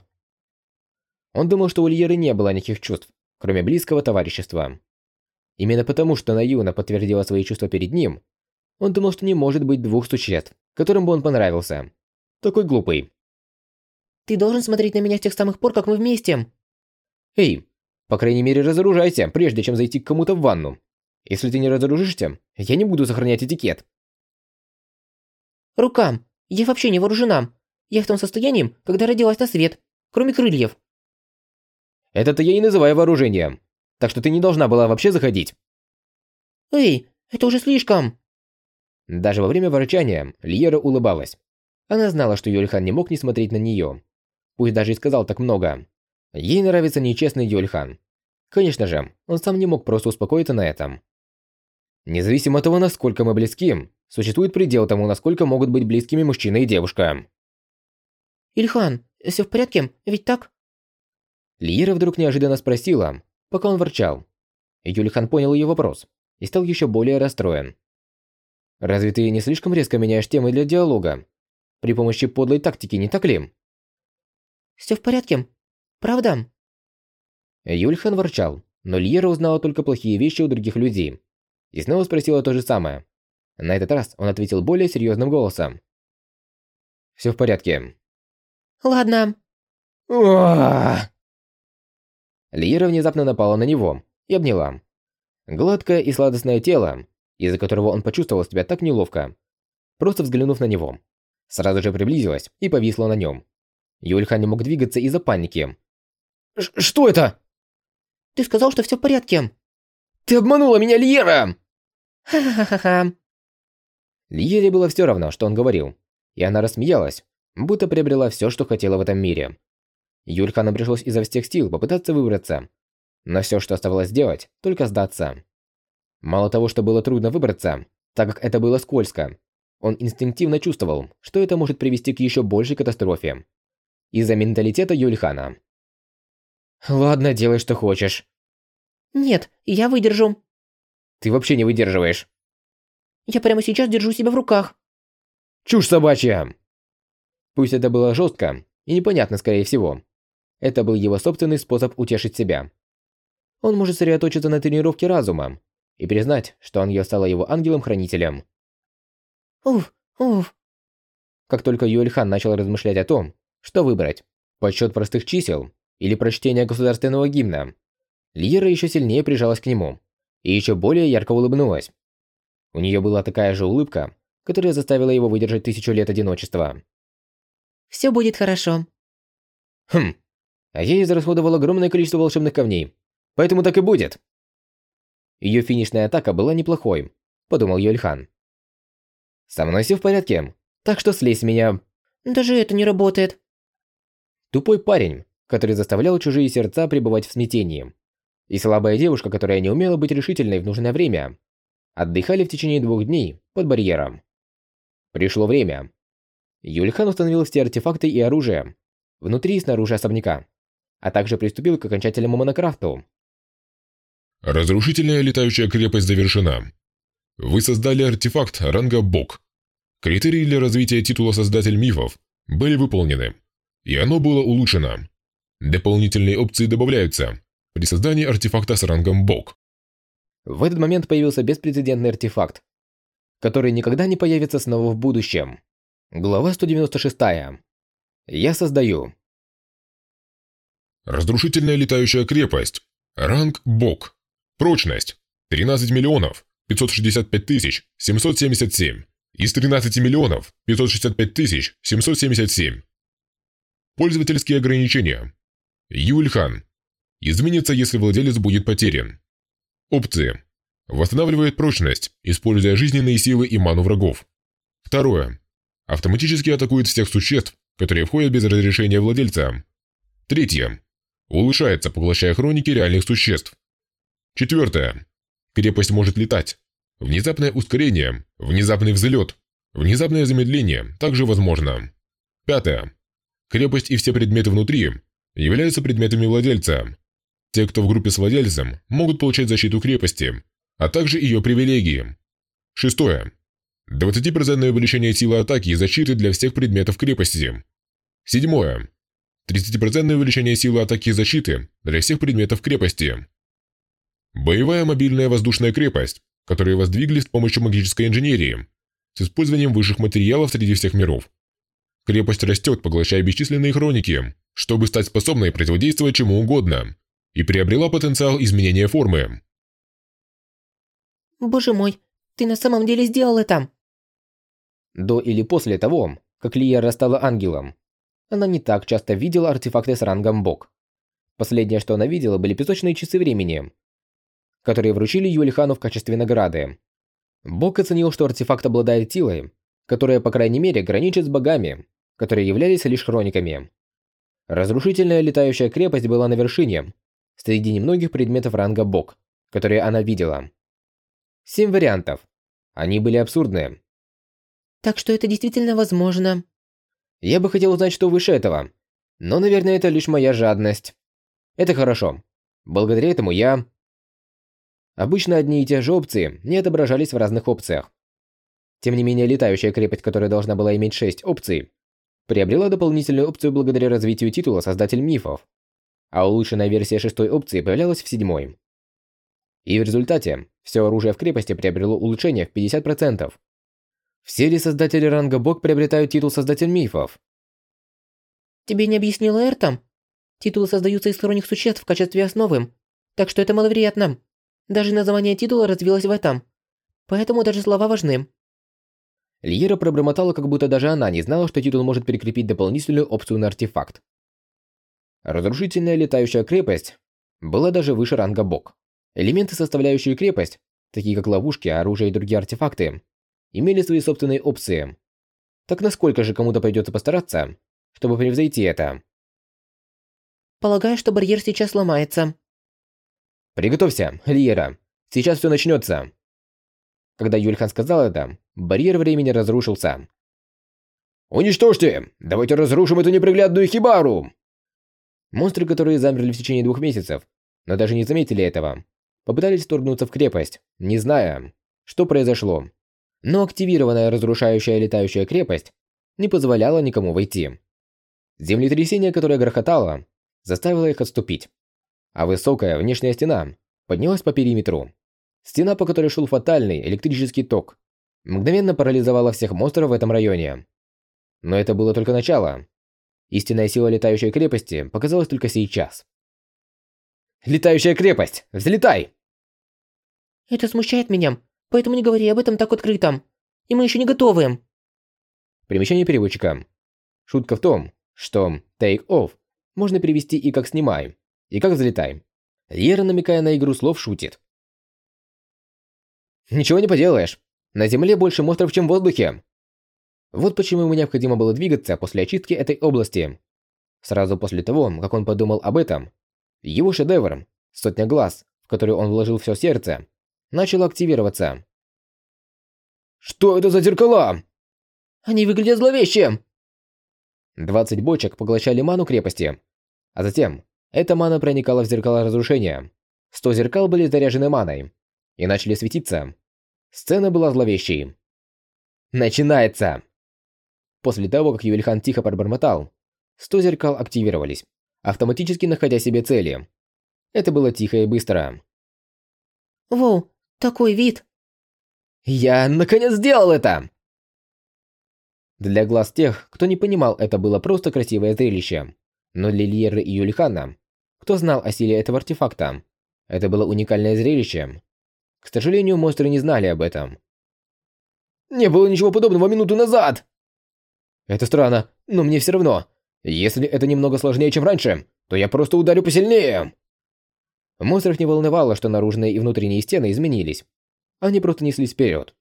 Он думал, что у Лиеры не было никаких чувств, кроме близкого товарищества. Именно потому, что Наюна подтвердила свои чувства перед ним, он думал, что не может быть двух существ, которым бы он понравился. Такой глупый. Ты должен смотреть на меня с тех самых пор, как мы вместе. Эй, по крайней мере разоружайся, прежде чем зайти к кому-то в ванну. Если ты не разоружишься, я не буду сохранять этикет. Рукам. Я вообще не вооружена. Я в том состоянии, когда родилась на свет, кроме крыльев. Это-то я и называю вооружением. Так что ты не должна была вообще заходить. Эй, это уже слишком. Даже во время ворчания Льера улыбалась. Она знала, что Юльхан не мог не смотреть на нее. Пусть даже и сказал так много. Ей нравится нечестный Юльхан. Конечно же, он сам не мог просто успокоиться на этом. Независимо от того, насколько мы близки, существует предел тому, насколько могут быть близкими мужчина и девушка. Ильхан, все в порядке? Ведь так? Лиера вдруг неожиданно спросила, пока он ворчал. Юльхан понял ее вопрос и стал еще более расстроен. «Разве ты не слишком резко меняешь темы для диалога? При помощи подлой тактики, не так ли?» «Все в порядке. Правда?» Юльхан ворчал, но Льера узнала только плохие вещи у других людей. И снова спросила то же самое. На этот раз он ответил более серьезным голосом. «Все в порядке». «Ладно». Лиера внезапно напала на него и обняла. Гладкое и сладостное тело, из-за которого он почувствовал себя так неловко, просто взглянув на него. Сразу же приблизилась и повисла на нем. Юльхан не мог двигаться из-за паники. «Что это?» «Ты сказал, что все в порядке». «Ты обманула меня, Лиера!» «Ха-ха-ха-ха». Лиере было все равно, что он говорил. И она рассмеялась, будто приобрела все, что хотела в этом мире. Юльхану пришлось изо всех сил попытаться выбраться. Но все, что оставалось сделать, только сдаться. Мало того, что было трудно выбраться, так как это было скользко, он инстинктивно чувствовал, что это может привести к еще большей катастрофе. Из-за менталитета Юльхана. «Ладно, делай, что хочешь». «Нет, я выдержу». «Ты вообще не выдерживаешь». «Я прямо сейчас держу себя в руках». Чушь собачья! Пусть это было жестко и непонятно, скорее всего. Это был его собственный способ утешить себя. Он может сосредоточиться на тренировке разума и признать, что ангел стала его ангелом-хранителем. Уф, уф. Как только Юэльхан начал размышлять о том, что выбрать, подсчет простых чисел или прочтение государственного гимна, Льера еще сильнее прижалась к нему и еще более ярко улыбнулась. У нее была такая же улыбка, которая заставила его выдержать тысячу лет одиночества. Все будет хорошо. Хм. А я израсходовал огромное количество волшебных камней. Поэтому так и будет. Ее финишная атака была неплохой, подумал Юльхан. Со мной все в порядке, так что слезь с меня. Даже это не работает. Тупой парень, который заставлял чужие сердца пребывать в смятении. И слабая девушка, которая не умела быть решительной в нужное время, отдыхали в течение двух дней под барьером. Пришло время. Юльхан установил все артефакты и оружие внутри и снаружи особняка, а также приступил к окончательному монокрафту. Разрушительная летающая крепость завершена. Вы создали артефакт ранга Бог. Критерии для развития титула Создатель мифов были выполнены, и оно было улучшено. Дополнительные опции добавляются при создании артефакта с рангом Бог. В этот момент появился беспрецедентный артефакт, который никогда не появится снова в будущем. Глава 196. Я создаю. Разрушительная летающая крепость. Ранг Бог. Прочность. 13 миллионов 565 тысяч 777 из 13 миллионов 565 тысяч 777. Пользовательские ограничения. Юльхан. Изменится, если владелец будет потерян. Опции. Восстанавливает прочность, используя жизненные силы и ману врагов. Второе. Автоматически атакует всех существ, которые входят без разрешения владельца. Третье. Улучшается, поглощая хроники реальных существ. Четвертое. Крепость может летать. Внезапное ускорение, внезапный взлет, внезапное замедление также возможно. Пятое. Крепость и все предметы внутри являются предметами владельца. Те, кто в группе с владельцем, могут получать защиту крепости, а также ее привилегии. Шестое. 20% увеличение силы атаки и защиты для всех предметов крепости. Седьмое. 30% увеличение силы атаки и защиты для всех предметов крепости. Боевая мобильная воздушная крепость, которую воздвигли с помощью магической инженерии, с использованием высших материалов среди всех миров. Крепость растет, поглощая бесчисленные хроники, чтобы стать способной противодействовать чему угодно, и приобрела потенциал изменения формы. Боже мой, ты на самом деле сделал это. До или после того, как Лия стала ангелом, она не так часто видела артефакты с рангом Бог. Последнее, что она видела, были песочные часы времени, которые вручили Юльхану в качестве награды. Бог оценил, что артефакт обладает силой, которая, по крайней мере, граничит с богами, которые являлись лишь хрониками. Разрушительная летающая крепость была на вершине, среди немногих предметов ранга Бог, которые она видела. Семь вариантов. Они были абсурдны. Так что это действительно возможно. Я бы хотел узнать, что выше этого. Но, наверное, это лишь моя жадность. Это хорошо. Благодаря этому я... Обычно одни и те же опции не отображались в разных опциях. Тем не менее, летающая крепость, которая должна была иметь 6 опций, приобрела дополнительную опцию благодаря развитию титула Создатель мифов, а улучшенная версия шестой опции появлялась в седьмой. И в результате все оружие в крепости приобрело улучшение в 50%. Все ли создатели ранга Бог приобретают титул Создатель мифов? Тебе не объяснила Эртом? Титулы создаются из хроник существ в качестве основы, так что это маловероятно. Даже название титула развилось в этом. Поэтому даже слова важны. Льера пробормотала, как будто даже она не знала, что титул может прикрепить дополнительную опцию на артефакт. Разрушительная летающая крепость была даже выше ранга Бог. Элементы, составляющие крепость, такие как ловушки, оружие и другие артефакты, имели свои собственные опции. Так насколько же кому-то придется постараться, чтобы превзойти это? Полагаю, что барьер сейчас сломается. Приготовься, Лиера. Сейчас все начнется. Когда Юльхан сказал это, барьер времени разрушился. «Уничтожьте! Давайте разрушим эту неприглядную хибару!» Монстры, которые замерли в течение двух месяцев, но даже не заметили этого, попытались вторгнуться в крепость, не зная, что произошло. Но активированная разрушающая летающая крепость не позволяла никому войти. Землетрясение, которое грохотало, заставило их отступить. А высокая внешняя стена поднялась по периметру. Стена, по которой шел фатальный электрический ток, мгновенно парализовала всех монстров в этом районе. Но это было только начало. Истинная сила летающей крепости показалась только сейчас. «Летающая крепость! Взлетай!» Это смущает меня, поэтому не говори об этом так открыто. И мы еще не готовы. Примечание переводчика. Шутка в том, что take off можно перевести и как снимай, и как взлетай. Лера, намекая на игру слов, шутит. Ничего не поделаешь. На Земле больше монстров, чем в воздухе. Вот почему ему необходимо было двигаться после очистки этой области. Сразу после того, как он подумал об этом, его шедевр, сотня глаз, в который он вложил все сердце, начал активироваться. «Что это за зеркала?» «Они выглядят зловеще!» 20 бочек поглощали ману крепости, а затем эта мана проникала в зеркала разрушения. 100 зеркал были заряжены маной и начали светиться. Сцена была зловещей. Начинается! После того, как Юльхан тихо пробормотал, 100 зеркал активировались, автоматически находя себе цели. Это было тихо и быстро. «Воу, такой вид!» «Я наконец сделал это!» Для глаз тех, кто не понимал, это было просто красивое зрелище. Но для Льеры и Юльхана, кто знал о силе этого артефакта, это было уникальное зрелище. К сожалению, монстры не знали об этом. «Не было ничего подобного минуту назад!» «Это странно, но мне все равно. Если это немного сложнее, чем раньше, то я просто ударю посильнее!» Монстров не волновало, что наружные и внутренние стены изменились. Они просто неслись вперед.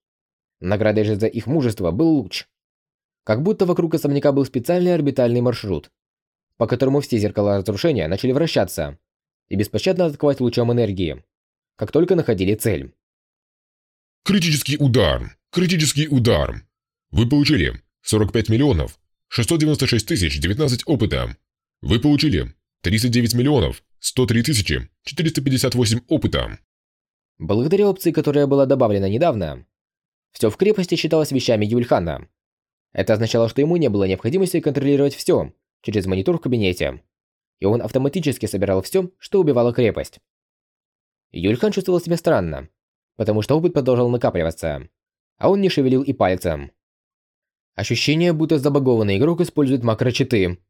Наградой же за их мужество был луч. Как будто вокруг особняка был специальный орбитальный маршрут, по которому все зеркала разрушения начали вращаться и беспощадно атаковать лучом энергии, как только находили цель. Критический удар! Критический удар! Вы получили 45 миллионов 696 тысяч 19 опыта. Вы получили 39 миллионов 103 тысячи 458 опыта. Благодаря опции, которая была добавлена недавно, все в крепости считалось вещами Юльхана. Это означало, что ему не было необходимости контролировать все через монитор в кабинете, и он автоматически собирал все, что убивало крепость. Юльхан чувствовал себя странно, потому что опыт продолжал накапливаться, а он не шевелил и пальцем. Ощущение, будто забагованный игрок использует макрочиты.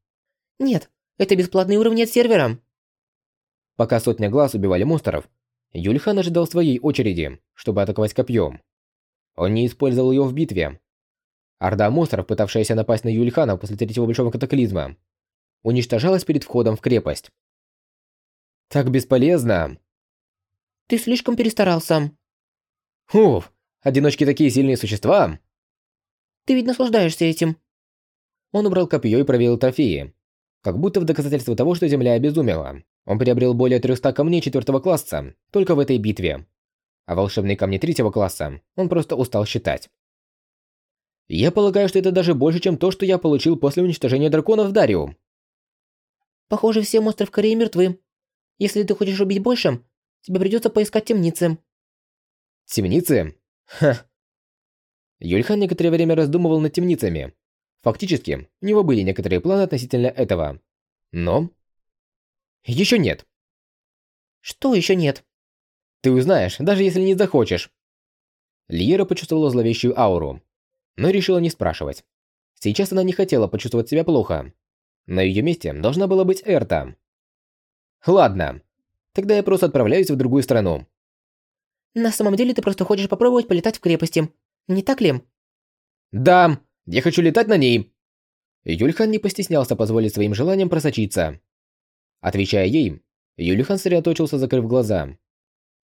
«Нет, это бесплатный уровень от сервера». Пока сотня глаз убивали монстров, Юльхан ожидал своей очереди, чтобы атаковать копьем. Он не использовал ее в битве. Орда монстров, пытавшаяся напасть на Юльхана после третьего большого катаклизма, уничтожалась перед входом в крепость. Так бесполезно. Ты слишком перестарался. Уф, одиночки такие сильные существа. Ты ведь наслаждаешься этим. Он убрал копье и проверил трофеи, как будто в доказательство того, что Земля обезумела. Он приобрел более 300 камней четвертого класса только в этой битве. А волшебные камни третьего класса он просто устал считать. Я полагаю, что это даже больше, чем то, что я получил после уничтожения драконов в Дариу. Похоже, все монстры в Корее мертвы. Если ты хочешь убить больше, тебе придется поискать темницы. Темницы? Ха. Юльхан некоторое время раздумывал над темницами. Фактически, у него были некоторые планы относительно этого. Но еще нет. Что еще нет? Ты узнаешь, даже если не захочешь. Лиера почувствовала зловещую ауру, но решила не спрашивать. Сейчас она не хотела почувствовать себя плохо. На ее месте должна была быть Эрта. Ладно, тогда я просто отправляюсь в другую страну. На самом деле ты просто хочешь попробовать полетать в крепости, не так ли? Да, я хочу летать на ней. Юльхан не постеснялся позволить своим желаниям просочиться. Отвечая ей, Юлихан сосредоточился, закрыв глаза.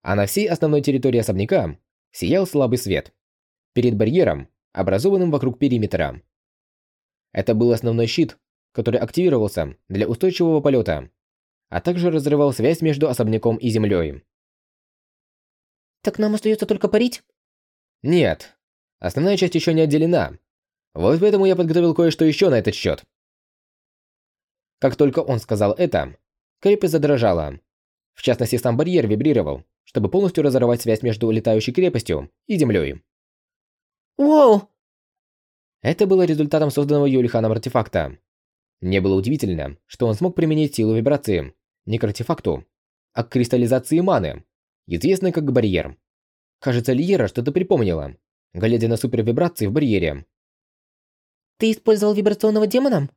А на всей основной территории особняка сиял слабый свет. Перед барьером, образованным вокруг периметра. Это был основной щит, который активировался для устойчивого полета, а также разрывал связь между особняком и землей. «Так нам остается только парить?» «Нет. Основная часть еще не отделена. Вот поэтому я подготовил кое-что еще на этот счет». Как только он сказал это, Крепость задрожала. В частности, сам барьер вибрировал, чтобы полностью разорвать связь между летающей крепостью и землей. Воу! Это было результатом созданного Юлиханом артефакта. Не было удивительно, что он смог применить силу вибрации не к артефакту, а к кристаллизации маны, известной как барьер. Кажется, Лиера что-то припомнила, глядя на супервибрации в барьере. Ты использовал вибрационного демона?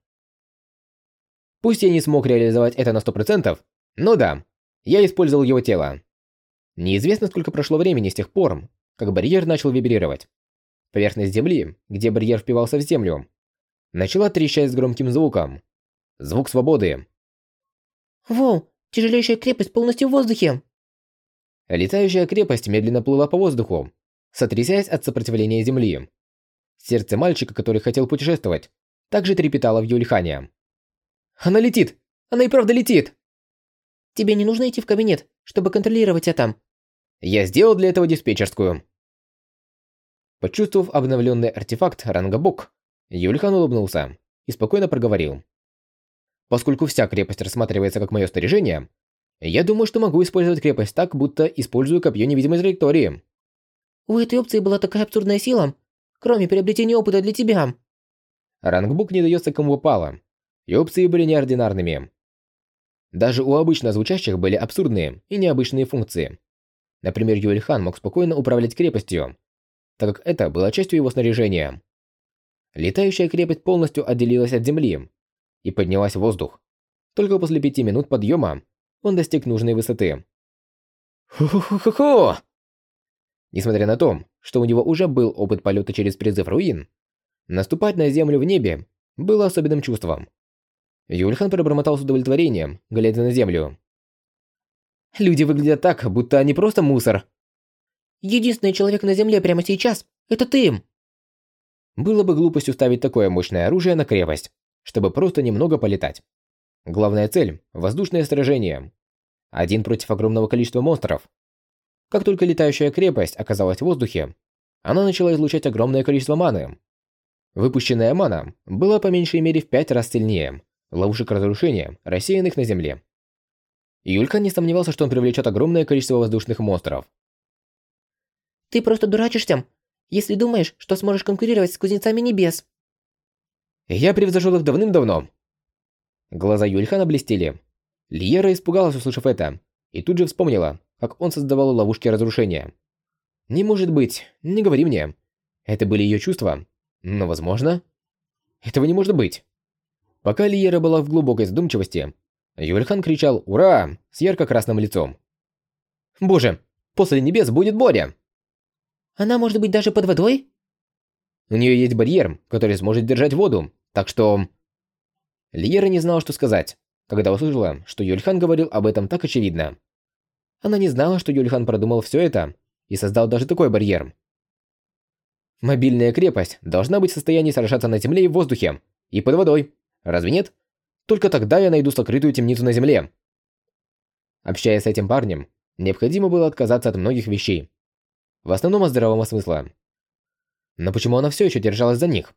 Пусть я не смог реализовать это на 100%, но да, я использовал его тело. Неизвестно, сколько прошло времени с тех пор, как барьер начал вибрировать. Поверхность земли, где барьер впивался в землю, начала трещать с громким звуком. Звук свободы. Воу, тяжелейшая крепость полностью в воздухе. Летающая крепость медленно плыла по воздуху, сотрясаясь от сопротивления земли. Сердце мальчика, который хотел путешествовать, также трепетало в Юльхане. «Она летит! Она и правда летит!» «Тебе не нужно идти в кабинет, чтобы контролировать это. Я сделал для этого диспетчерскую. Почувствовав обновленный артефакт ранга Бук, Юльхан улыбнулся и спокойно проговорил. Поскольку вся крепость рассматривается как мое снаряжение, я думаю, что могу использовать крепость так, будто использую копье невидимой траектории. У этой опции была такая абсурдная сила, кроме приобретения опыта для тебя. Рангбук не дается кому попало, и опции были неординарными. Даже у обычно звучащих были абсурдные и необычные функции. Например, Юэльхан мог спокойно управлять крепостью, так как это было частью его снаряжения. Летающая крепость полностью отделилась от земли и поднялась в воздух. Только после пяти минут подъема он достиг нужной высоты. Ху-ху-ху-ху! Несмотря на то, что у него уже был опыт полета через призыв руин, наступать на землю в небе было особенным чувством. Юльхан пробормотал с удовлетворением, глядя на землю. Люди выглядят так, будто они просто мусор. Единственный человек на Земле прямо сейчас – это ты. Было бы глупостью ставить такое мощное оружие на крепость, чтобы просто немного полетать. Главная цель – воздушное сражение. Один против огромного количества монстров. Как только летающая крепость оказалась в воздухе, она начала излучать огромное количество маны. Выпущенная мана была по меньшей мере в пять раз сильнее ловушек разрушения, рассеянных на Земле. Юлька не сомневался, что он привлечет огромное количество воздушных монстров. «Ты просто дурачишься, если думаешь, что сможешь конкурировать с кузнецами небес». «Я превзошел их давным-давно». Глаза Юльхана блестели. Лиера испугалась, услышав это, и тут же вспомнила, как он создавал ловушки разрушения. «Не может быть, не говори мне. Это были ее чувства. Но возможно...» «Этого не может быть». Пока Лиера была в глубокой задумчивости, Юльхан кричал «Ура!» с ярко-красным лицом. «Боже, после небес будет Боря!» «Она может быть даже под водой?» «У нее есть барьер, который сможет держать воду, так что...» Лиера не знала, что сказать, когда услышала, что Юльхан говорил об этом так очевидно. Она не знала, что Юльхан продумал все это и создал даже такой барьер. Мобильная крепость должна быть в состоянии сражаться на земле и в воздухе, и под водой. Разве нет? Только тогда я найду сокрытую темницу на земле. Общаясь с этим парнем, необходимо было отказаться от многих вещей. В основном от здравого смысла. Но почему она все еще держалась за них?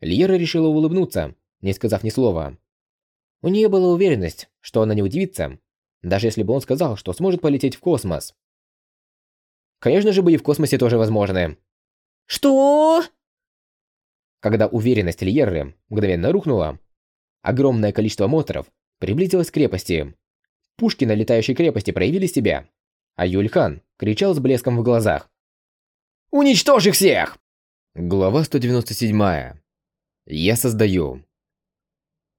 Льера решила улыбнуться, не сказав ни слова. У нее была уверенность, что она не удивится, даже если бы он сказал, что сможет полететь в космос. Конечно же, бои в космосе тоже возможны. Что? Когда уверенность Льерры мгновенно рухнула, Огромное количество монстров приблизилось к крепости. Пушки на летающей крепости проявили себя, а Юльхан кричал с блеском в глазах. «Уничтожь их всех!» Глава 197. Я создаю.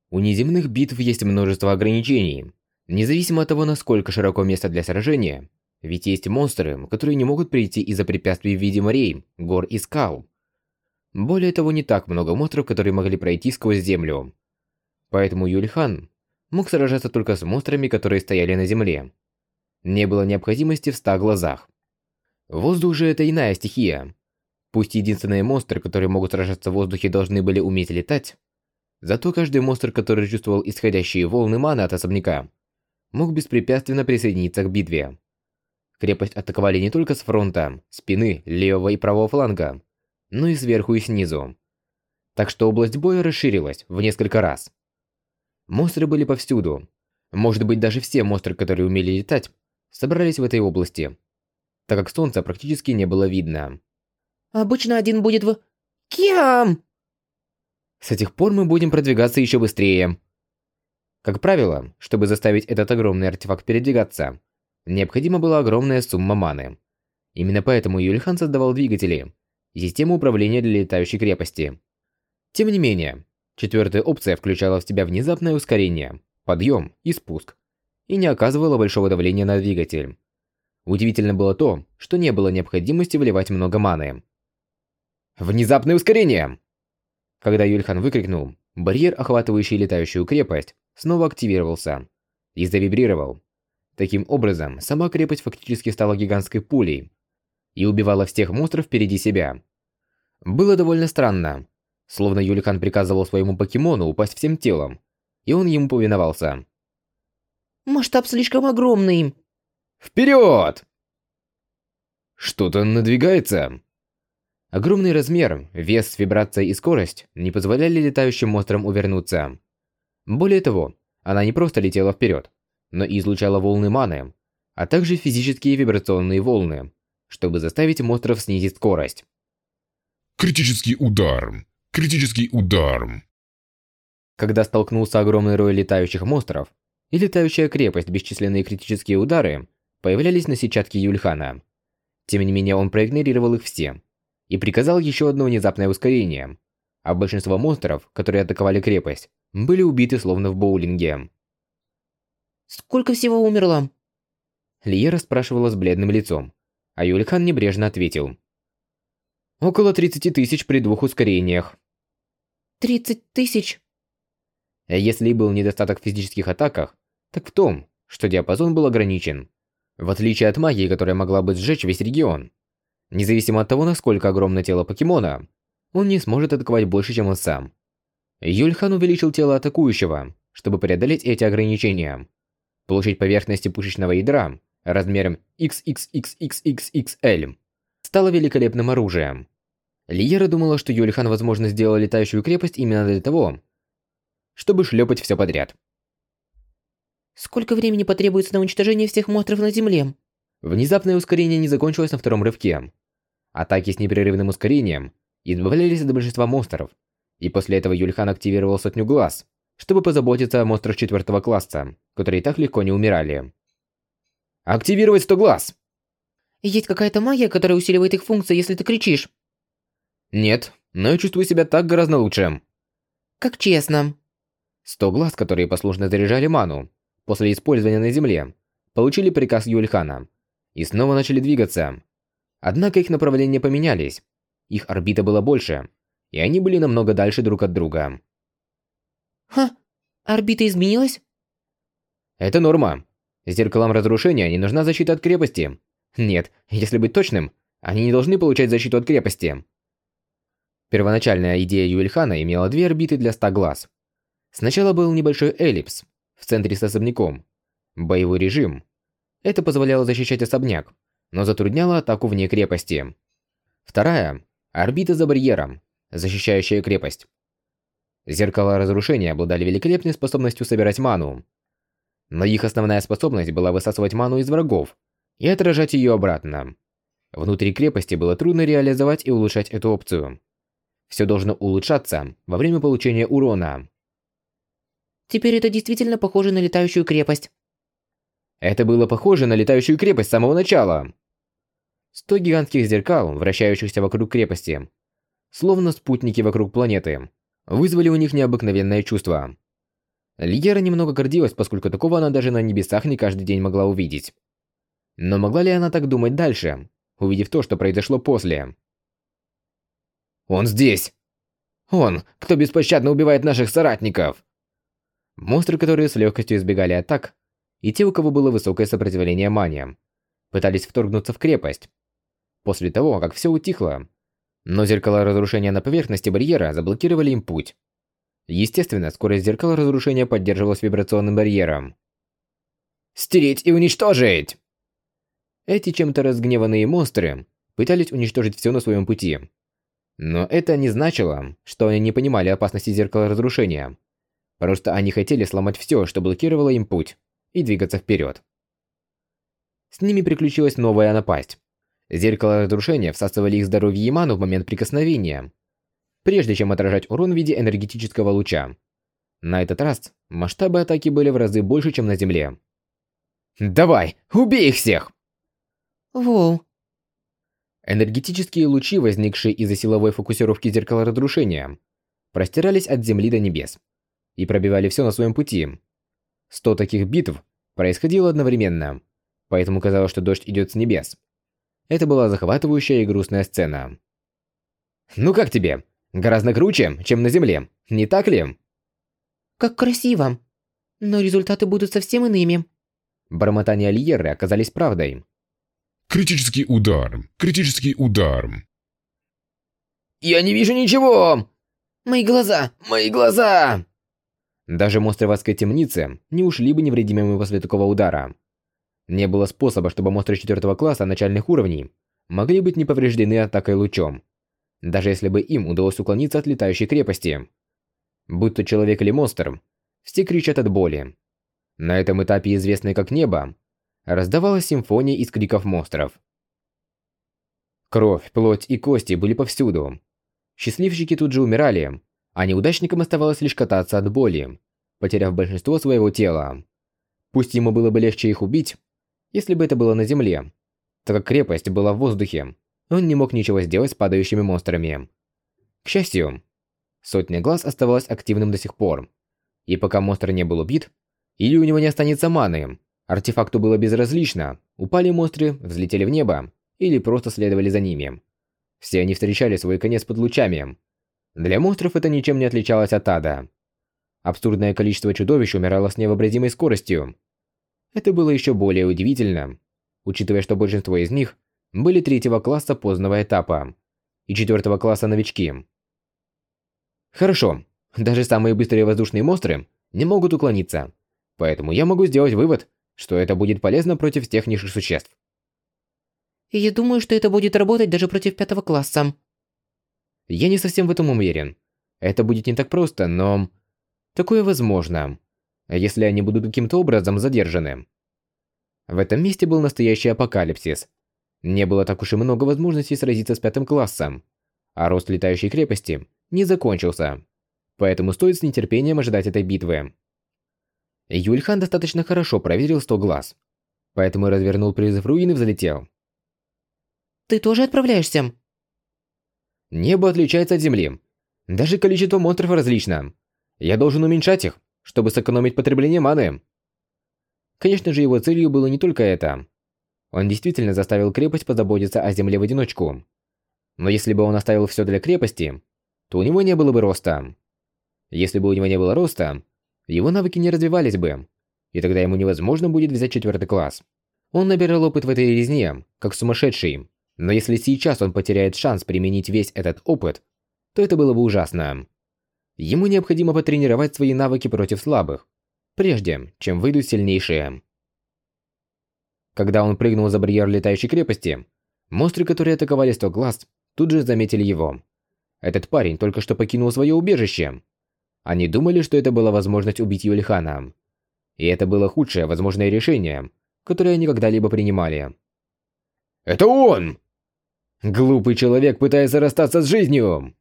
У неземных битв есть множество ограничений, независимо от того, насколько широко место для сражения, ведь есть монстры, которые не могут прийти из-за препятствий в виде морей, гор и скал. Более того, не так много монстров, которые могли пройти сквозь землю. Поэтому Юльхан мог сражаться только с монстрами, которые стояли на земле. Не было необходимости в ста глазах. Воздух же это иная стихия. Пусть единственные монстры, которые могут сражаться в воздухе, должны были уметь летать, зато каждый монстр, который чувствовал исходящие волны маны от особняка, мог беспрепятственно присоединиться к битве. Крепость атаковали не только с фронта, спины, левого и правого фланга, но и сверху и снизу. Так что область боя расширилась в несколько раз. Монстры были повсюду. Может быть, даже все монстры, которые умели летать, собрались в этой области, так как солнца практически не было видно. Обычно один будет в... Кем? С этих пор мы будем продвигаться еще быстрее. Как правило, чтобы заставить этот огромный артефакт передвигаться, необходима была огромная сумма маны. Именно поэтому Юльхан создавал двигатели систему управления для летающей крепости. Тем не менее, четвертая опция включала в себя внезапное ускорение, подъем и спуск, и не оказывала большого давления на двигатель. Удивительно было то, что не было необходимости вливать много маны. Внезапное ускорение! Когда Юльхан выкрикнул, барьер, охватывающий летающую крепость, снова активировался и завибрировал. Таким образом, сама крепость фактически стала гигантской пулей и убивала всех монстров впереди себя. Было довольно странно, словно Юльхан приказывал своему покемону упасть всем телом, и он ему повиновался. Масштаб слишком огромный. Вперед! Что-то надвигается. Огромный размер, вес, вибрация и скорость не позволяли летающим монстрам увернуться. Более того, она не просто летела вперед, но и излучала волны маны, а также физические вибрационные волны, чтобы заставить монстров снизить скорость. Критический удар. Критический удар. Когда столкнулся огромный рой летающих монстров и летающая крепость бесчисленные критические удары, появлялись на сетчатке Юльхана. Тем не менее, он проигнорировал их все и приказал еще одно внезапное ускорение, а большинство монстров, которые атаковали крепость, были убиты словно в боулинге. Сколько всего умерло? Лиера спрашивала с бледным лицом, а Юльхан небрежно ответил. Около 30 тысяч при двух ускорениях. 30 тысяч? Если и был недостаток в физических атаках, так в том, что диапазон был ограничен. В отличие от магии, которая могла бы сжечь весь регион, Независимо от того, насколько огромно тело покемона, он не сможет атаковать больше, чем он сам. Юльхан увеличил тело атакующего, чтобы преодолеть эти ограничения. Получить поверхности пушечного ядра размером XXXXXXL стало великолепным оружием. Лиера думала, что Юльхан, возможно, сделал летающую крепость именно для того, чтобы шлепать все подряд. Сколько времени потребуется на уничтожение всех монстров на Земле? Внезапное ускорение не закончилось на втором рывке. Атаки с непрерывным ускорением избавлялись от большинства монстров, и после этого Юльхан активировал сотню глаз, чтобы позаботиться о монстрах четвертого класса, которые так легко не умирали. Активировать сто глаз! Есть какая-то магия, которая усиливает их функции, если ты кричишь? Нет, но я чувствую себя так гораздо лучше. Как честно. Сто глаз, которые послушно заряжали ману, после использования на Земле, получили приказ Юльхана и снова начали двигаться. Однако их направления поменялись. Их орбита была больше, и они были намного дальше друг от друга. Ха, орбита изменилась? Это норма. Зеркалам разрушения не нужна защита от крепости. Нет, если быть точным, они не должны получать защиту от крепости. Первоначальная идея Юэльхана имела две орбиты для ста глаз. Сначала был небольшой эллипс в центре с особняком. Боевой режим, это позволяло защищать особняк, но затрудняло атаку вне крепости. Вторая – орбита за барьером, защищающая крепость. Зеркала разрушения обладали великолепной способностью собирать ману. Но их основная способность была высасывать ману из врагов и отражать ее обратно. Внутри крепости было трудно реализовать и улучшать эту опцию. Все должно улучшаться во время получения урона. Теперь это действительно похоже на летающую крепость. Это было похоже на летающую крепость с самого начала. Сто гигантских зеркал, вращающихся вокруг крепости, словно спутники вокруг планеты, вызвали у них необыкновенное чувство. Льера немного гордилась, поскольку такого она даже на небесах не каждый день могла увидеть. Но могла ли она так думать дальше, увидев то, что произошло после? «Он здесь! Он, кто беспощадно убивает наших соратников!» Монстры, которые с легкостью избегали атак, и те, у кого было высокое сопротивление мане, пытались вторгнуться в крепость. После того, как все утихло, но зеркала разрушения на поверхности барьера заблокировали им путь. Естественно, скорость зеркала разрушения поддерживалась вибрационным барьером. «Стереть и уничтожить!» Эти чем-то разгневанные монстры пытались уничтожить все на своем пути. Но это не значило, что они не понимали опасности зеркала разрушения. Просто они хотели сломать все, что блокировало им путь и двигаться вперед. С ними приключилась новая напасть. Зеркало разрушения всасывали их здоровье и ману в момент прикосновения, прежде чем отражать урон в виде энергетического луча. На этот раз масштабы атаки были в разы больше, чем на Земле. «Давай, убей их всех!» Воу. Энергетические лучи, возникшие из-за силовой фокусировки зеркала разрушения, простирались от Земли до небес и пробивали все на своем пути. Сто таких битв происходило одновременно, поэтому казалось, что дождь идет с небес. Это была захватывающая и грустная сцена. «Ну как тебе? Гораздо круче, чем на Земле, не так ли?» Как красиво. Но результаты будут совсем иными. Бормотания Альеры оказались правдой. Критический удар. Критический удар. «Я не вижу ничего!» Мои глаза. «Мои глаза!» Даже монстры в адской темнице не ушли бы невредимыми после такого удара. Не было способа, чтобы монстры четвертого класса начальных уровней могли быть не повреждены атакой лучом, даже если бы им удалось уклониться от летающей крепости. Будь то человек или монстр, все кричат от боли. На этом этапе, известной как небо, раздавалась симфония из криков монстров. Кровь, плоть и кости были повсюду. Счастливчики тут же умирали, а неудачникам оставалось лишь кататься от боли, потеряв большинство своего тела. Пусть ему было бы легче их убить, если бы это было на земле, так как крепость была в воздухе, он не мог ничего сделать с падающими монстрами. К счастью, сотня глаз оставалась активным до сих пор, и пока монстр не был убит, или у него не останется маны, артефакту было безразлично, упали монстры, взлетели в небо, или просто следовали за ними. Все они встречали свой конец под лучами. Для монстров это ничем не отличалось от ада. Абсурдное количество чудовищ умирало с невообразимой скоростью. Это было еще более удивительно, учитывая, что большинство из них были третьего класса позднего этапа и четвертого класса новички. Хорошо, даже самые быстрые воздушные монстры не могут уклониться, поэтому я могу сделать вывод, что это будет полезно против тех низших существ. Я думаю, что это будет работать даже против пятого класса. Я не совсем в этом уверен. Это будет не так просто, но... Такое возможно, если они будут каким-то образом задержаны. В этом месте был настоящий апокалипсис. Не было так уж и много возможностей сразиться с пятым классом, а рост летающей крепости не закончился. Поэтому стоит с нетерпением ожидать этой битвы. Юльхан достаточно хорошо проверил сто глаз, поэтому развернул призыв руин и взлетел. Ты тоже отправляешься? Небо отличается от Земли. Даже количество монстров различно. Я должен уменьшать их, чтобы сэкономить потребление маны. Конечно же, его целью было не только это. Он действительно заставил крепость позаботиться о Земле в одиночку. Но если бы он оставил все для крепости, то у него не было бы роста. Если бы у него не было роста, его навыки не развивались бы, и тогда ему невозможно будет взять четвертый класс. Он набирал опыт в этой резне, как сумасшедший. Но если сейчас он потеряет шанс применить весь этот опыт, то это было бы ужасно. Ему необходимо потренировать свои навыки против слабых, прежде чем выйдут сильнейшие. Когда он прыгнул за барьер летающей крепости, монстры, которые атаковали сто глаз, тут же заметили его. Этот парень только что покинул свое убежище. Они думали, что это была возможность убить Юльхана. И это было худшее возможное решение, которое они когда-либо принимали. «Это он!» Глупый человек пытается расстаться с жизнью.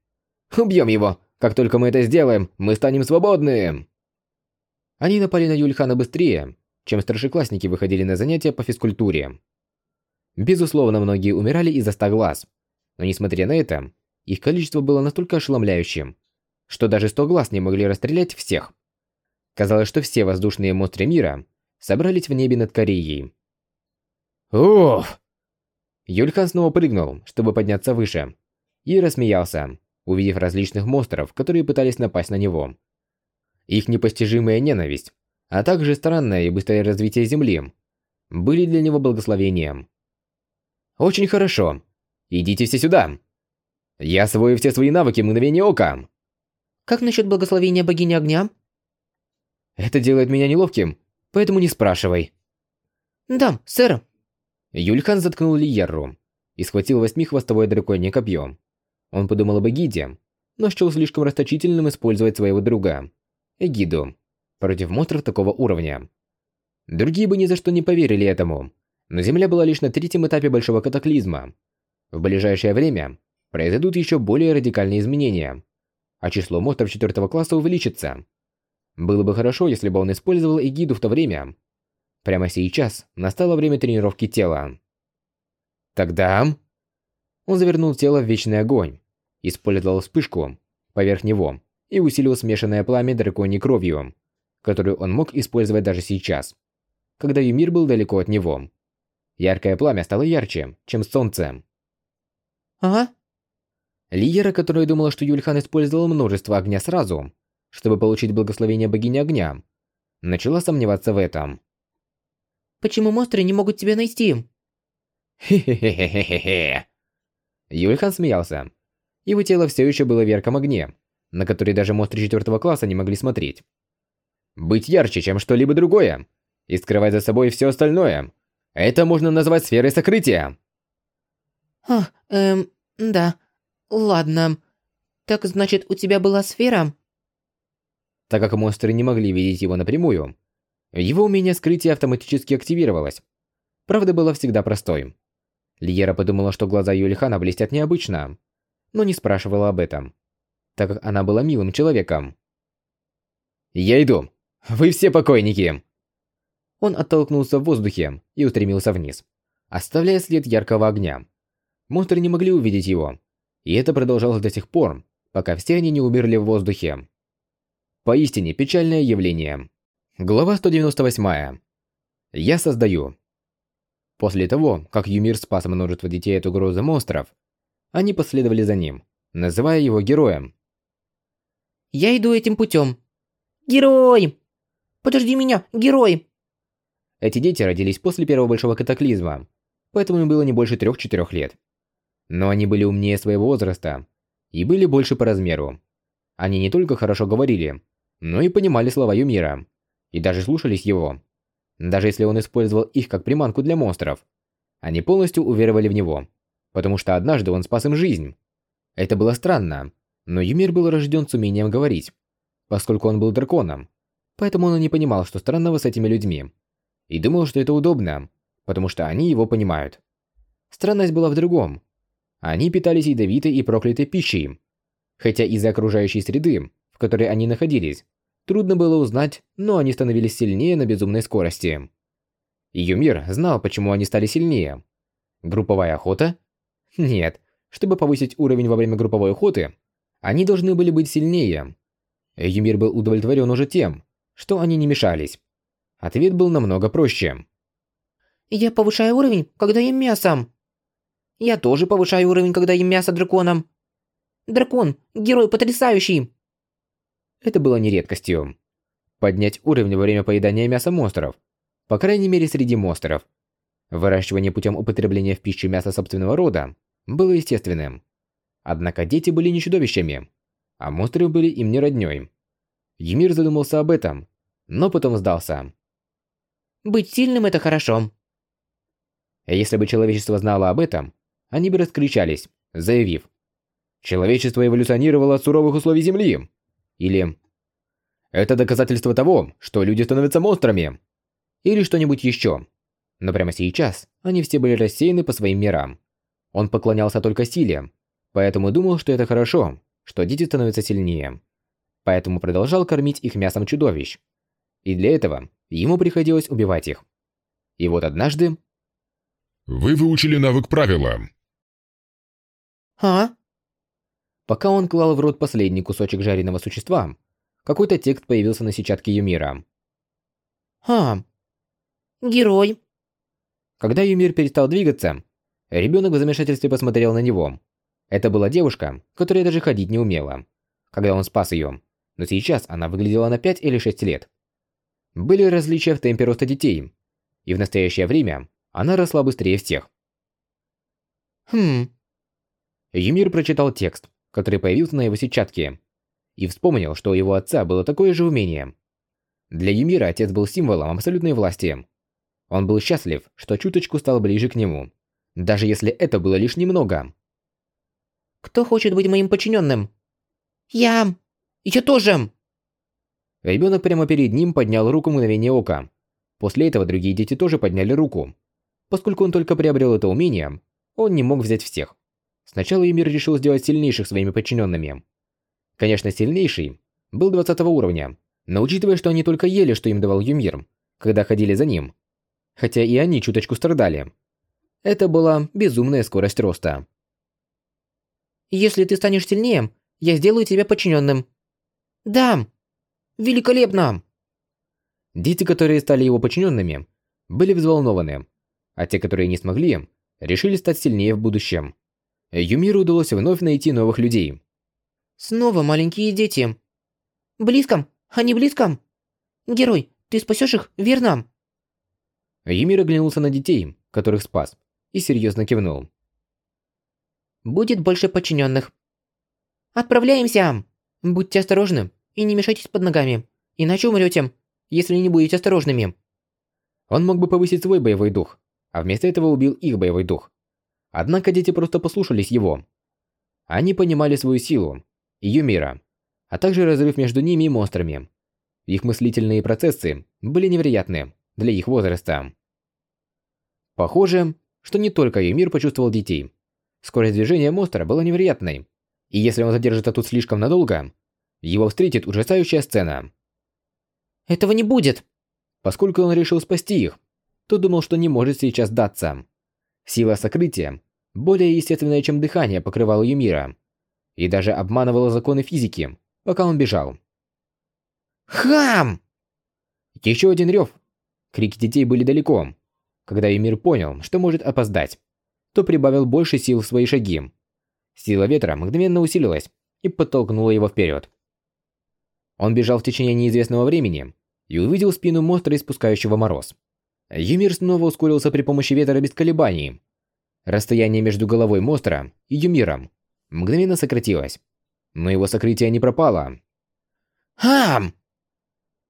Убьем его. Как только мы это сделаем, мы станем свободны. Они напали на Юльхана быстрее, чем старшеклассники выходили на занятия по физкультуре. Безусловно, многие умирали из-за ста глаз. Но несмотря на это, их количество было настолько ошеломляющим, что даже сто глаз не могли расстрелять всех. Казалось, что все воздушные монстры мира собрались в небе над Кореей. Уф! Юльхан снова прыгнул, чтобы подняться выше, и рассмеялся, увидев различных монстров, которые пытались напасть на него. Их непостижимая ненависть, а также странное и быстрое развитие Земли, были для него благословением. «Очень хорошо. Идите все сюда. Я освою все свои навыки мгновения ока». Как насчет благословения богини огня? Это делает меня неловким, поэтому не спрашивай. Да, сэр. Юльхан заткнул Лиерру и схватил восьмихвостовое драконье копье. Он подумал об Эгиде, но счел слишком расточительным использовать своего друга, Эгиду, против монстров такого уровня. Другие бы ни за что не поверили этому, Но Земля была лишь на третьем этапе большого катаклизма. В ближайшее время произойдут еще более радикальные изменения, а число монстров четвертого класса увеличится. Было бы хорошо, если бы он использовал эгиду в то время. Прямо сейчас настало время тренировки тела. Тогда... Он завернул тело в вечный огонь, использовал вспышку поверх него и усилил смешанное пламя драконьей кровью, которую он мог использовать даже сейчас, когда Юмир был далеко от него. Яркое пламя стало ярче, чем солнце. Ага. Лиера, которая думала, что Юльхан использовал множество огня сразу, чтобы получить благословение богини огня, начала сомневаться в этом. Почему монстры не могут тебя найти? Хе-хе-хе-хе-хе. Юльхан смеялся. Его тело все еще было в ярком огне, на который даже монстры четвертого класса не могли смотреть. Быть ярче, чем что-либо другое, и скрывать за собой все остальное. Это можно назвать сферой сокрытия. А, эм, да. Ладно. Так значит, у тебя была сфера? Так как монстры не могли видеть его напрямую, его умение скрытия автоматически активировалось. Правда была всегда простой. Лиера подумала, что глаза Юлихана блестят необычно, но не спрашивала об этом, так как она была милым человеком. «Я иду. Вы все покойники!» Он оттолкнулся в воздухе и устремился вниз, оставляя след яркого огня. Монстры не могли увидеть его, и это продолжалось до сих пор, пока все они не умерли в воздухе. Поистине печальное явление. Глава 198. Я создаю. После того, как Юмир спас множество детей от угрозы монстров, они последовали за ним, называя его героем. Я иду этим путем. Герой! Подожди меня, герой! Эти дети родились после первого большого катаклизма, поэтому им было не больше трех-четырех лет. Но они были умнее своего возраста и были больше по размеру. Они не только хорошо говорили, но и понимали слова Юмира, и даже слушались его. Даже если он использовал их как приманку для монстров, они полностью уверовали в него, потому что однажды он спас им жизнь. Это было странно, но Юмир был рожден с умением говорить, поскольку он был драконом, поэтому он не понимал, что странного с этими людьми, и думал, что это удобно, потому что они его понимают. Странность была в другом. Они питались ядовитой и проклятой пищей, хотя из-за окружающей среды в которой они находились, трудно было узнать, но они становились сильнее на безумной скорости. Юмир знал, почему они стали сильнее. Групповая охота? Нет, чтобы повысить уровень во время групповой охоты, они должны были быть сильнее. Юмир был удовлетворен уже тем, что они не мешались. Ответ был намного проще. Я повышаю уровень, когда ем мясо. Я тоже повышаю уровень, когда ем мясо драконом. Дракон, герой потрясающий. Это было не редкостью. Поднять уровень во время поедания мяса монстров, по крайней мере среди монстров. Выращивание путем употребления в пищу мяса собственного рода было естественным. Однако дети были не чудовищами, а монстры были им не роднёй. Емир задумался об этом, но потом сдался. «Быть сильным – это хорошо». Если бы человечество знало об этом, они бы раскричались, заявив «Человечество эволюционировало от суровых условий Земли, или «Это доказательство того, что люди становятся монстрами». Или что-нибудь еще. Но прямо сейчас они все были рассеяны по своим мирам. Он поклонялся только силе, поэтому думал, что это хорошо, что дети становятся сильнее. Поэтому продолжал кормить их мясом чудовищ. И для этого ему приходилось убивать их. И вот однажды... Вы выучили навык правила. А? Пока он клал в рот последний кусочек жареного существа, какой-то текст появился на сетчатке Юмира. А. Герой. Когда Юмир перестал двигаться, ребенок в замешательстве посмотрел на него. Это была девушка, которая даже ходить не умела, когда он спас ее, но сейчас она выглядела на 5 или 6 лет. Были различия в темпе роста детей, и в настоящее время она росла быстрее всех. Хм. Юмир прочитал текст, который появился на его сетчатке, и вспомнил, что у его отца было такое же умение. Для Юмира отец был символом абсолютной власти. Он был счастлив, что чуточку стал ближе к нему, даже если это было лишь немного. «Кто хочет быть моим подчиненным?» «Я! Я тоже!» Ребенок прямо перед ним поднял руку мгновение ока. После этого другие дети тоже подняли руку. Поскольку он только приобрел это умение, он не мог взять всех. Сначала Юмир решил сделать сильнейших своими подчиненными. Конечно, сильнейший был 20 уровня, но учитывая, что они только ели, что им давал Юмир, когда ходили за ним, хотя и они чуточку страдали, это была безумная скорость роста. Если ты станешь сильнее, я сделаю тебя подчиненным. Да. Великолепно. Дети, которые стали его подчиненными, были взволнованы, а те, которые не смогли, решили стать сильнее в будущем. Юмиру удалось вновь найти новых людей. Снова маленькие дети. Близком, они близком. Герой, ты спасешь их, верно? Юмир оглянулся на детей, которых спас, и серьезно кивнул. Будет больше подчиненных. Отправляемся! Будьте осторожны и не мешайтесь под ногами, иначе умрете, если не будете осторожными. Он мог бы повысить свой боевой дух, а вместо этого убил их боевой дух. Однако дети просто послушались его. Они понимали свою силу, ее мира, а также разрыв между ними и монстрами. Их мыслительные процессы были невероятны для их возраста. Похоже, что не только Юмир почувствовал детей. Скорость движения монстра была невероятной, и если он задержится тут слишком надолго, его встретит ужасающая сцена. Этого не будет. Поскольку он решил спасти их, то думал, что не может сейчас даться. Сила сокрытия, более естественная, чем дыхание, покрывала Юмира, и даже обманывала законы физики, пока он бежал. Хам! Еще один рев. Крики детей были далеко. Когда Юмир понял, что может опоздать, то прибавил больше сил в свои шаги. Сила ветра мгновенно усилилась и подтолкнула его вперед. Он бежал в течение неизвестного времени и увидел спину монстра, испускающего мороз. Юмир снова ускорился при помощи ветра без колебаний. Расстояние между головой монстра и Юмиром мгновенно сократилось, но его сокрытие не пропало. Хам!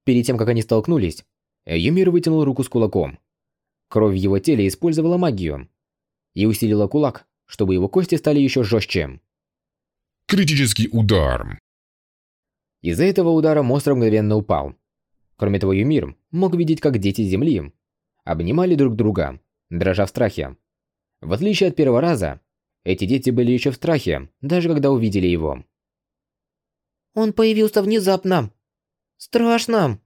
Перед тем, как они столкнулись, Юмир вытянул руку с кулаком. Кровь в его теле использовала магию и усилила кулак, чтобы его кости стали еще жестче. Критический удар. Из-за этого удара монстр мгновенно упал. Кроме того, Юмир мог видеть, как дети Земли обнимали друг друга, дрожа в страхе. В отличие от первого раза, эти дети были еще в страхе, даже когда увидели его. Он появился внезапно. Страшно.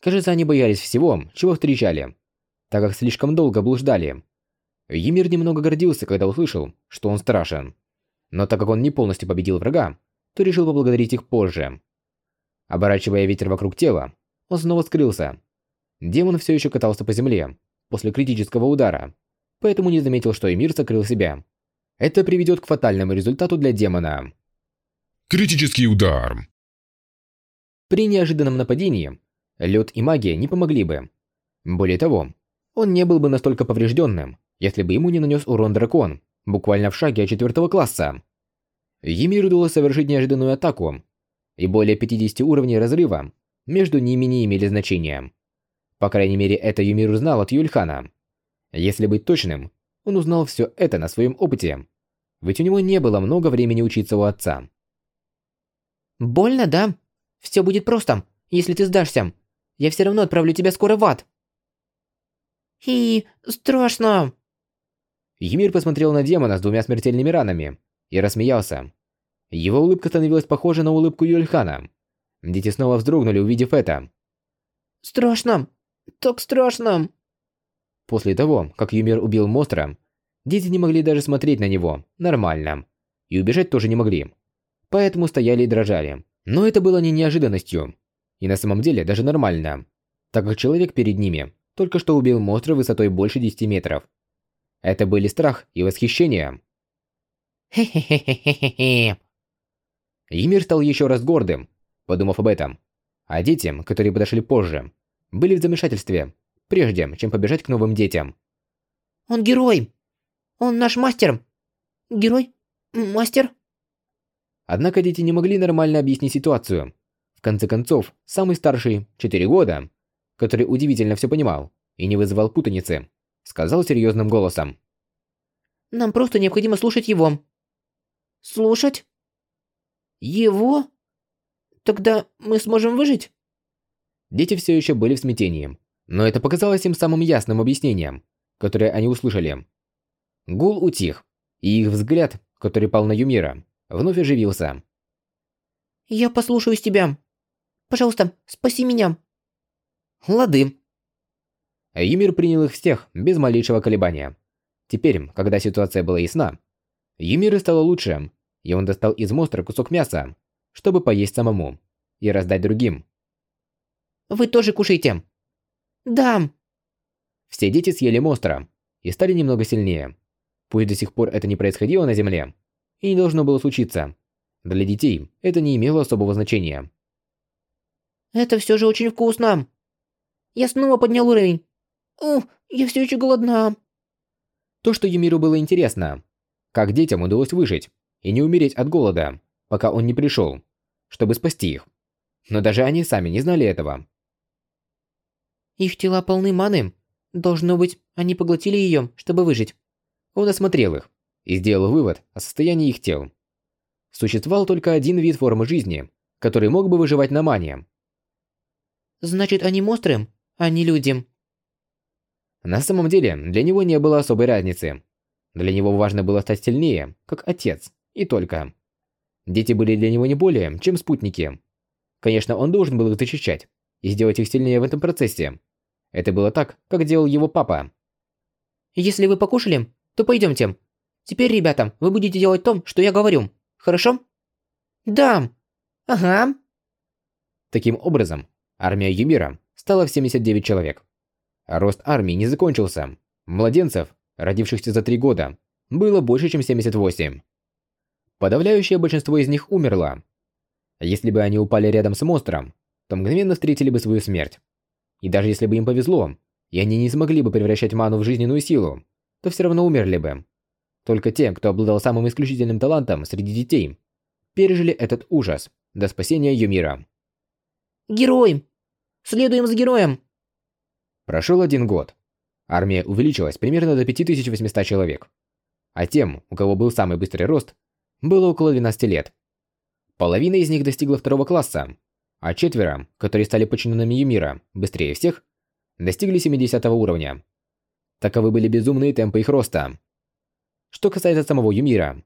Кажется, они боялись всего, чего встречали, так как слишком долго блуждали. Емир немного гордился, когда услышал, что он страшен. Но так как он не полностью победил врага, то решил поблагодарить их позже. Оборачивая ветер вокруг тела, он снова скрылся. Демон все еще катался по земле после критического удара, поэтому не заметил, что Эмир сокрыл себя. Это приведет к фатальному результату для демона. Критический удар. При неожиданном нападении лед и магия не помогли бы. Более того, он не был бы настолько поврежденным, если бы ему не нанес урон дракон, буквально в шаге от четвертого класса. Емиру удалось совершить неожиданную атаку, и более 50 уровней разрыва между ними не имели значения. По крайней мере, это Юмир узнал от Юльхана. Если быть точным, он узнал все это на своем опыте. Ведь у него не было много времени учиться у отца. Больно, да? Все будет просто, если ты сдашься. Я все равно отправлю тебя скоро в ад. И страшно. Емир посмотрел на демона с двумя смертельными ранами и рассмеялся. Его улыбка становилась похожа на улыбку Юльхана. Дети снова вздрогнули, увидев это. «Страшно! Так страшно!» После того, как Юмир убил монстра, дети не могли даже смотреть на него нормально. И убежать тоже не могли. Поэтому стояли и дрожали. Но это было не неожиданностью. И на самом деле даже нормально. Так как человек перед ними только что убил монстра высотой больше 10 метров. Это были страх и восхищение. Хе-хе-хе-хе-хе. Емир стал еще раз гордым, подумав об этом. А дети, которые подошли позже, были в замешательстве, прежде чем побежать к новым детям. Он герой. Он наш мастер. Герой? Мастер? Однако дети не могли нормально объяснить ситуацию. В конце концов, самый старший, 4 года, который удивительно все понимал и не вызывал путаницы, сказал серьезным голосом. Нам просто необходимо слушать его. Слушать? Его? Тогда мы сможем выжить? Дети все еще были в смятении, но это показалось им самым ясным объяснением, которые они услышали. Гул утих, и их взгляд, который пал на Юмира, вновь оживился. «Я послушаюсь тебя. Пожалуйста, спаси меня». «Лады». Юмир принял их всех без малейшего колебания. Теперь, когда ситуация была ясна, Юмиру стало лучше, и он достал из монстра кусок мяса, чтобы поесть самому и раздать другим. «Вы тоже кушайте». «Да». Все дети съели монстра и стали немного сильнее. Пусть до сих пор это не происходило на Земле, и не должно было случиться. Для детей это не имело особого значения. «Это все же очень вкусно!» «Я снова поднял уровень!» «О, я все еще голодна!» То, что Юмиру было интересно, как детям удалось выжить и не умереть от голода, пока он не пришел, чтобы спасти их. Но даже они сами не знали этого. Их тела полны маны. Должно быть, они поглотили ее, чтобы выжить. Он осмотрел их и сделал вывод о состоянии их тел. Существовал только один вид формы жизни, который мог бы выживать на мане. Значит, они монстры, а не люди. На самом деле, для него не было особой разницы. Для него важно было стать сильнее, как отец, и только. Дети были для него не более, чем спутники. Конечно, он должен был их защищать и сделать их сильнее в этом процессе. Это было так, как делал его папа. Если вы покушали, то пойдемте. Теперь, ребята, вы будете делать то, что я говорю. Хорошо? Да. Ага. Таким образом, армия Юмира стала в 79 человек. рост армии не закончился. Младенцев, родившихся за три года, было больше, чем 78. Подавляющее большинство из них умерло. Если бы они упали рядом с монстром, то мгновенно встретили бы свою смерть. И даже если бы им повезло, и они не смогли бы превращать ману в жизненную силу, то все равно умерли бы. Только те, кто обладал самым исключительным талантом среди детей, пережили этот ужас до спасения Юмира. Герой! Следуем за героем! Прошел один год. Армия увеличилась примерно до 5800 человек. А тем, у кого был самый быстрый рост, было около 12 лет. Половина из них достигла второго класса, а четверо, которые стали подчиненными Юмира быстрее всех, достигли 70 уровня. Таковы были безумные темпы их роста. Что касается самого Юмира.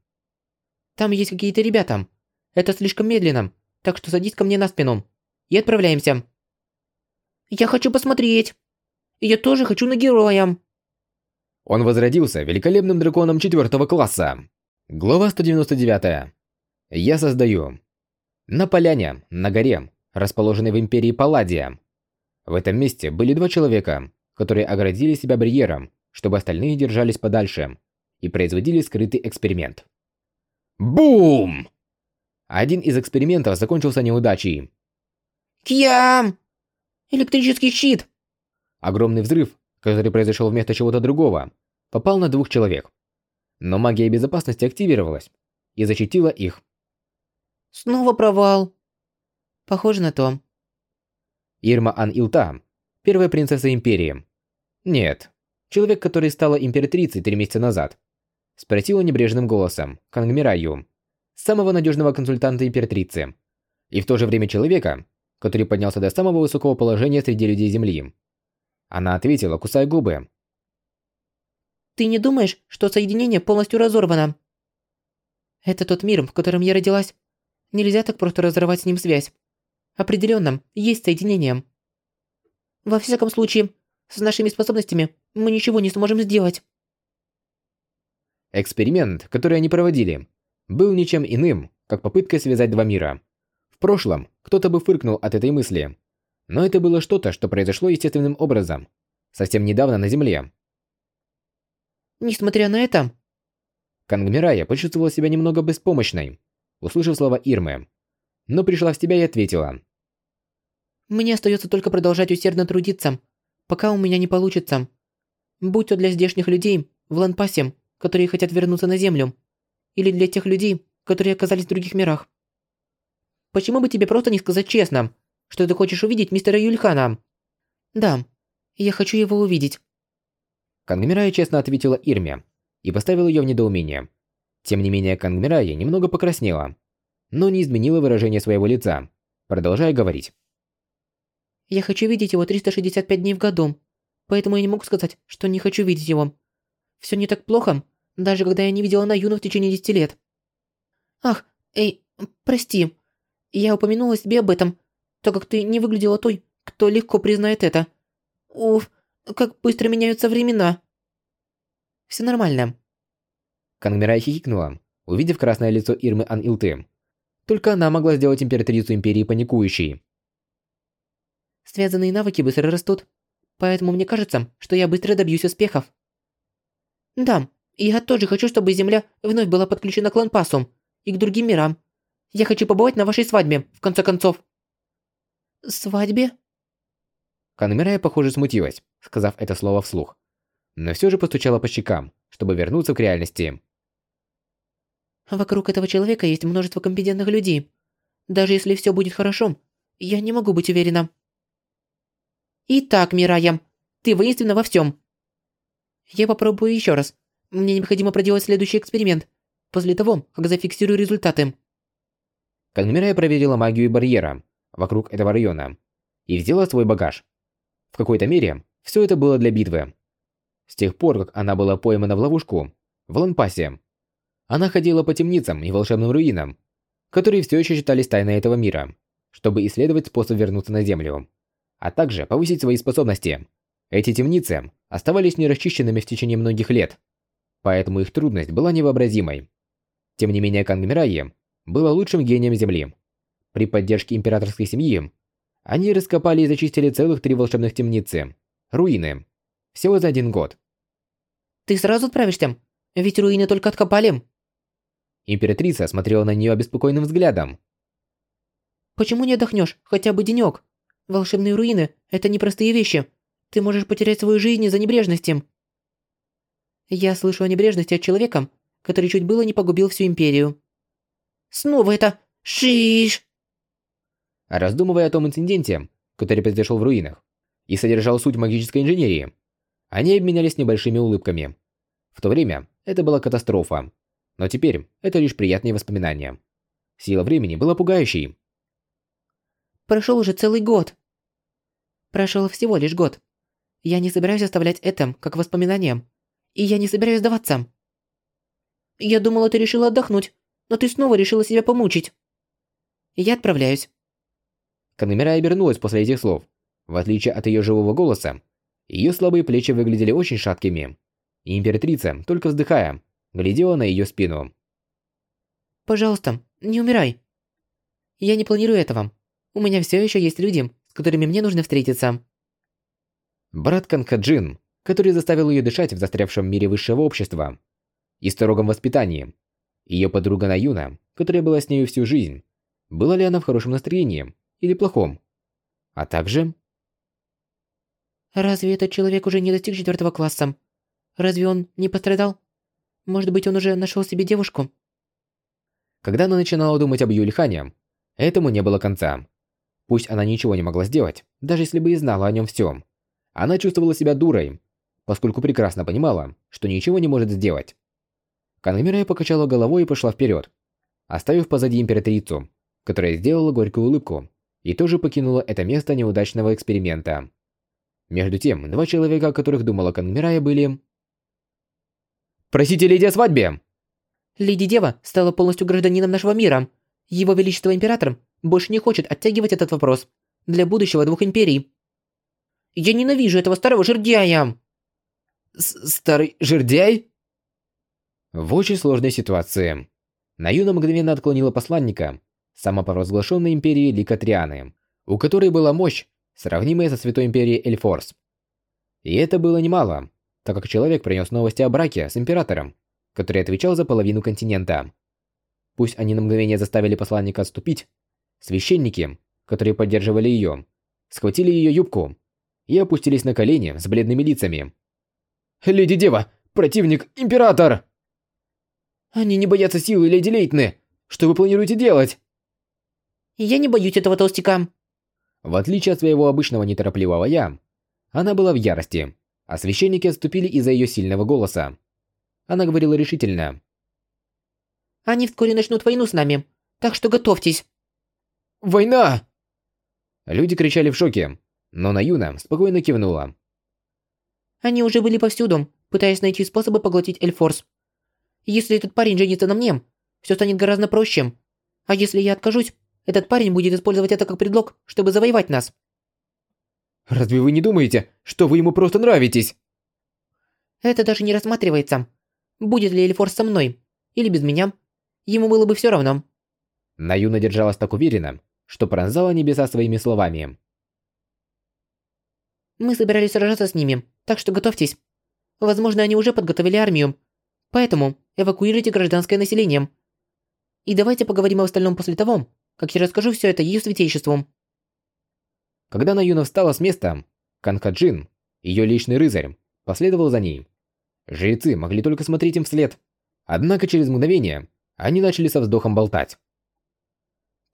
Там есть какие-то ребята. Это слишком медленно, так что садись ко мне на спину. И отправляемся. Я хочу посмотреть. Я тоже хочу на героя. Он возродился великолепным драконом четвертого класса. Глава 199. Я создаю. На поляне, на горе, расположенной в Империи Палладия. В этом месте были два человека, которые оградили себя барьером, чтобы остальные держались подальше, и производили скрытый эксперимент. Бум! Один из экспериментов закончился неудачей. Кьям! Электрический щит! Огромный взрыв, который произошел вместо чего-то другого, попал на двух человек. Но магия безопасности активировалась и защитила их. Снова провал. Похоже на то. Ирма Ан Илта, первая принцесса Империи. Нет, человек, который стала императрицей три месяца назад. Спросила небрежным голосом Кангмираю, самого надежного консультанта императрицы. И в то же время человека, который поднялся до самого высокого положения среди людей Земли. Она ответила, кусая губы. «Ты не думаешь, что соединение полностью разорвано?» «Это тот мир, в котором я родилась. Нельзя так просто разорвать с ним связь. Определенно, есть соединение. Во всяком случае, с нашими способностями мы ничего не сможем сделать. Эксперимент, который они проводили, был ничем иным, как попыткой связать два мира. В прошлом кто-то бы фыркнул от этой мысли, но это было что-то, что произошло естественным образом, совсем недавно на Земле. Несмотря на это... Кангмирая почувствовала себя немного беспомощной, услышав слова Ирмы, но пришла в себя и ответила. «Мне остается только продолжать усердно трудиться, пока у меня не получится. Будь то для здешних людей в Ланпасе, которые хотят вернуться на Землю, или для тех людей, которые оказались в других мирах. Почему бы тебе просто не сказать честно, что ты хочешь увидеть мистера Юльхана? Да, я хочу его увидеть. Кангмирая честно ответила Ирме и поставила ее в недоумение. Тем не менее, Кангмирая немного покраснела, но не изменила выражение своего лица, продолжая говорить. Я хочу видеть его 365 дней в году. поэтому я не могу сказать, что не хочу видеть его. Все не так плохо, даже когда я не видела Наюну в течение десяти лет. Ах, эй, прости. Я упомянула себе об этом, так как ты не выглядела той, кто легко признает это. Уф, как быстро меняются времена. Все нормально. Кангмирай хихикнула, увидев красное лицо Ирмы Ан-Илты. Только она могла сделать императрицу Империи паникующей. Связанные навыки быстро растут, поэтому мне кажется, что я быстро добьюсь успехов. Да, я тоже хочу, чтобы Земля вновь была подключена к Ланпасу и к другим мирам. Я хочу побывать на вашей свадьбе, в конце концов. Свадьбе? Канмирая, похоже, смутилась, сказав это слово вслух. Но все же постучала по щекам, чтобы вернуться к реальности. Вокруг этого человека есть множество компетентных людей. Даже если все будет хорошо, я не могу быть уверена. Итак, Мирая, ты воинственна во всем. Я попробую еще раз. Мне необходимо проделать следующий эксперимент. После того, как зафиксирую результаты. Канмирая проверила магию барьера вокруг этого района и взяла свой багаж. В какой-то мере, все это было для битвы. С тех пор, как она была поймана в ловушку, в Ланпасе, она ходила по темницам и волшебным руинам, которые все еще считались тайной этого мира, чтобы исследовать способ вернуться на Землю, а также повысить свои способности. Эти темницы оставались нерасчищенными в течение многих лет, поэтому их трудность была невообразимой. Тем не менее, Кангмираи была лучшим гением Земли. При поддержке императорской семьи они раскопали и зачистили целых три волшебных темницы, руины, всего за один год. «Ты сразу отправишься? Ведь руины только откопали». Императрица смотрела на нее обеспокоенным взглядом. «Почему не отдохнешь хотя бы денек? Волшебные руины – это непростые вещи. Ты можешь потерять свою жизнь из-за небрежности». Я слышу о небрежности от человека, который чуть было не погубил всю империю. Снова это шиш. Раздумывая о том инциденте, который произошел в руинах, и содержал суть магической инженерии, они обменялись небольшими улыбками. В то время это была катастрофа, но теперь это лишь приятные воспоминания. Сила времени была пугающей. Прошел уже целый год. Прошел всего лишь год. Я не собираюсь оставлять это как воспоминание, и я не собираюсь сдаваться. Я думала, ты решила отдохнуть, но ты снова решила себя помучить. Я отправляюсь. Канемира обернулась после этих слов. В отличие от ее живого голоса, ее слабые плечи выглядели очень шаткими. И императрица, только вздыхая, глядела на ее спину. «Пожалуйста, не умирай. Я не планирую этого. У меня все еще есть люди, с которыми мне нужно встретиться». Брат Канхаджин, который заставил ее дышать в застрявшем мире высшего общества и строгом воспитании. Ее подруга Наюна, которая была с ней всю жизнь, была ли она в хорошем настроении или плохом. А также... Разве этот человек уже не достиг четвертого класса? Разве он не пострадал? Может быть, он уже нашел себе девушку? Когда она начинала думать об Юльхане, этому не было конца. Пусть она ничего не могла сделать, даже если бы и знала о нем всем. Она чувствовала себя дурой, поскольку прекрасно понимала, что ничего не может сделать. Канамирая покачала головой и пошла вперед, оставив позади императрицу, которая сделала горькую улыбку и тоже покинула это место неудачного эксперимента. Между тем, два человека, о которых думала Канмирая, были... «Просите леди о свадьбе!» «Леди Дева стала полностью гражданином нашего мира. Его Величество Император больше не хочет оттягивать этот вопрос для будущего двух империй». «Я ненавижу этого старого жердяя!» «Старый жердяй?» В очень сложной ситуации. Наюна мгновенно отклонила посланника самопровозглашенной империи Ликатрианы, у которой была мощь, сравнимая со Святой Империей Эльфорс. И это было немало, так как человек принес новости о браке с императором, который отвечал за половину континента. Пусть они на мгновение заставили посланника отступить, священники, которые поддерживали ее, схватили ее юбку и опустились на колени с бледными лицами. «Леди Дева! Противник! Император!» «Они не боятся силы Леди Лейтны! Что вы планируете делать?» Я не боюсь этого толстяка. В отличие от своего обычного неторопливого «я», она была в ярости, а священники отступили из-за ее сильного голоса. Она говорила решительно. «Они вскоре начнут войну с нами, так что готовьтесь». «Война!» Люди кричали в шоке, но Наюна спокойно кивнула. Они уже были повсюду, пытаясь найти способы поглотить Эльфорс. Если этот парень женится на мне, все станет гораздо проще. А если я откажусь, этот парень будет использовать это как предлог, чтобы завоевать нас. Разве вы не думаете, что вы ему просто нравитесь? Это даже не рассматривается. Будет ли Эльфорс со мной или без меня, ему было бы все равно. Наюна держалась так уверенно, что пронзала небеса своими словами. Мы собирались сражаться с ними, так что готовьтесь. Возможно, они уже подготовили армию. Поэтому эвакуируйте гражданское население. И давайте поговорим о остальном после того, как я расскажу все это ее святейшеству. Когда Наюна встала с места, Канхаджин, ее личный рыцарь, последовал за ней. Жрецы могли только смотреть им вслед. Однако через мгновение они начали со вздохом болтать.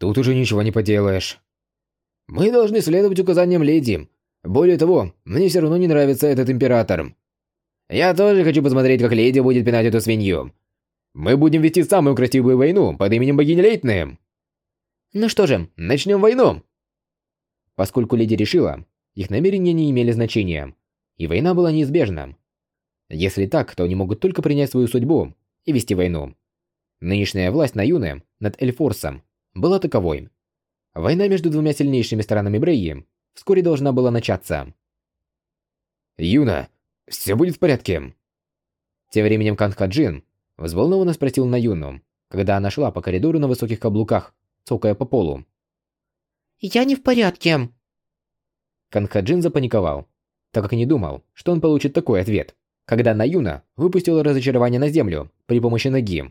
Тут уже ничего не поделаешь. Мы должны следовать указаниям леди. Более того, мне все равно не нравится этот император. Я тоже хочу посмотреть, как леди будет пинать эту свинью. Мы будем вести самую красивую войну под именем богини Лейтны. Ну что же, начнем войну. Поскольку леди решила, их намерения не имели значения, и война была неизбежна. Если так, то они могут только принять свою судьбу и вести войну. Нынешняя власть на Юне над Эльфорсом была таковой. Война между двумя сильнейшими сторонами Брейи вскоре должна была начаться. «Юна, все будет в порядке?» Тем временем Канг Хаджин взволнованно спросил на Юну, когда она шла по коридору на высоких каблуках, цокая по полу. «Я не в порядке». Канг Хаджин запаниковал, так как не думал, что он получит такой ответ, когда Наюна выпустила разочарование на землю при помощи ноги.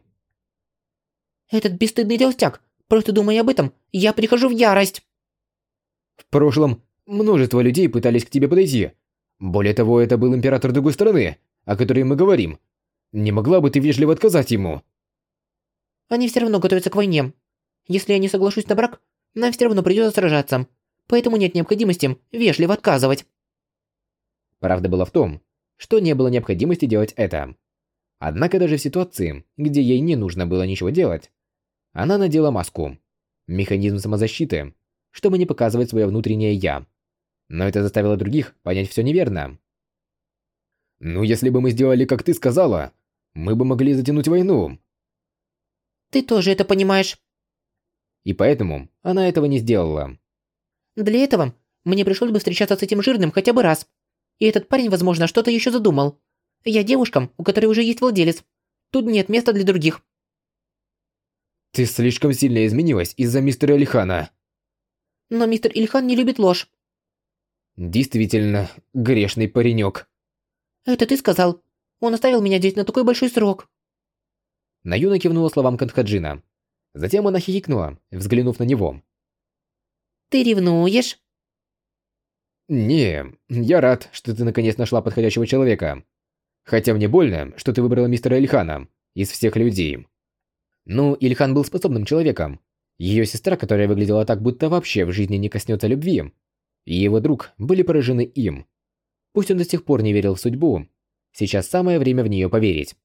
«Этот бесстыдный толстяк Просто думая об этом, я прихожу в ярость. В прошлом множество людей пытались к тебе подойти. Более того, это был император другой страны, о которой мы говорим. Не могла бы ты вежливо отказать ему? Они все равно готовятся к войне. Если я не соглашусь на брак, нам все равно придется сражаться. Поэтому нет необходимости вежливо отказывать. Правда была в том, что не было необходимости делать это. Однако даже в ситуации, где ей не нужно было ничего делать, она надела маску. Механизм самозащиты, чтобы не показывать свое внутреннее «я». Но это заставило других понять все неверно. «Ну, если бы мы сделали, как ты сказала, мы бы могли затянуть войну». «Ты тоже это понимаешь». И поэтому она этого не сделала. «Для этого мне пришлось бы встречаться с этим жирным хотя бы раз. И этот парень, возможно, что-то еще задумал. Я девушка, у которой уже есть владелец. Тут нет места для других. Ты слишком сильно изменилась из-за мистера Ильхана. Но мистер Ильхан не любит ложь. Действительно, грешный паренек. Это ты сказал. Он оставил меня здесь на такой большой срок. Наюна кивнула словам Кантхаджина. Затем она хихикнула, взглянув на него. Ты ревнуешь? Не, я рад, что ты наконец нашла подходящего человека. Хотя мне больно, что ты выбрала мистера Ильхана из всех людей. Ну, Ильхан был способным человеком. Ее сестра, которая выглядела так, будто вообще в жизни не коснется любви, и его друг были поражены им. Пусть он до сих пор не верил в судьбу, сейчас самое время в нее поверить.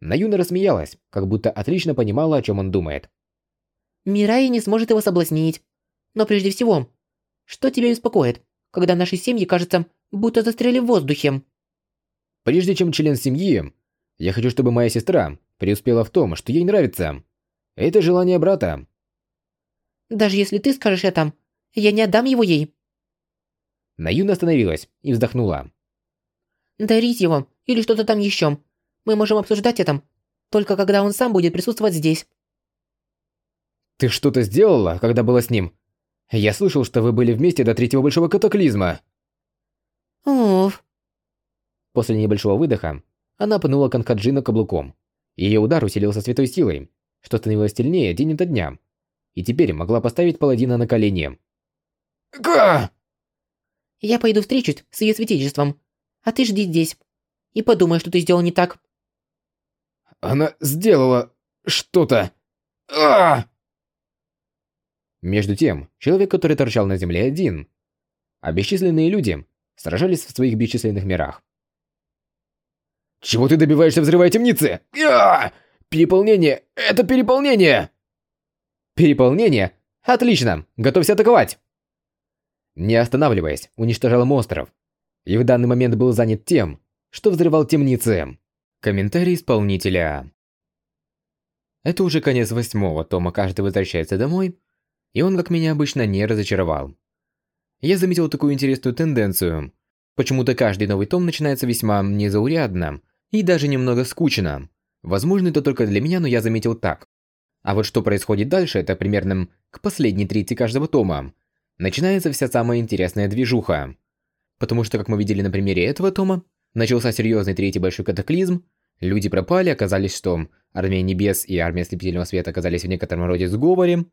Наюна рассмеялась, как будто отлично понимала, о чем он думает. Мирай не сможет его соблазнить. Но прежде всего, что тебя беспокоит, когда наши семьи, кажется, будто застряли в воздухе? Прежде чем член семьи, я хочу, чтобы моя сестра преуспела в том, что ей нравится. Это желание брата. Даже если ты скажешь это, я не отдам его ей. Наюна остановилась и вздохнула. Дарить его или что-то там еще. Мы можем обсуждать это, только когда он сам будет присутствовать здесь. Ты что-то сделала, когда была с ним? Я слышал, что вы были вместе до третьего большого катаклизма. Уф. После небольшого выдоха она пнула Канкаджина каблуком. Ее удар усилился святой силой, что становилось сильнее день ото дня, и теперь могла поставить паладина на колени. Га! Я пойду встречусь с ее святейшеством, а ты жди здесь. И подумай, что ты сделал не так. Она сделала что-то. А! Между тем, человек, который торчал на земле один, а бесчисленные люди сражались в своих бесчисленных мирах. Чего ты добиваешься, взрывая темницы? А! Переполнение! Это переполнение! Переполнение? Отлично! Готовься атаковать! Не останавливаясь, уничтожал монстров. и в данный момент был занят тем, что взрывал темницы. Комментарий исполнителя. Это уже конец восьмого тома «Каждый возвращается домой», и он, как меня обычно, не разочаровал. Я заметил такую интересную тенденцию. Почему-то каждый новый том начинается весьма незаурядно и даже немного скучно. Возможно, это только для меня, но я заметил так. А вот что происходит дальше, это примерно к последней трети каждого тома. Начинается вся самая интересная движуха. Потому что, как мы видели на примере этого тома, начался серьезный третий большой катаклизм, люди пропали, оказались, что Армия Небес и Армия Слепительного Света оказались в некотором роде сговоре.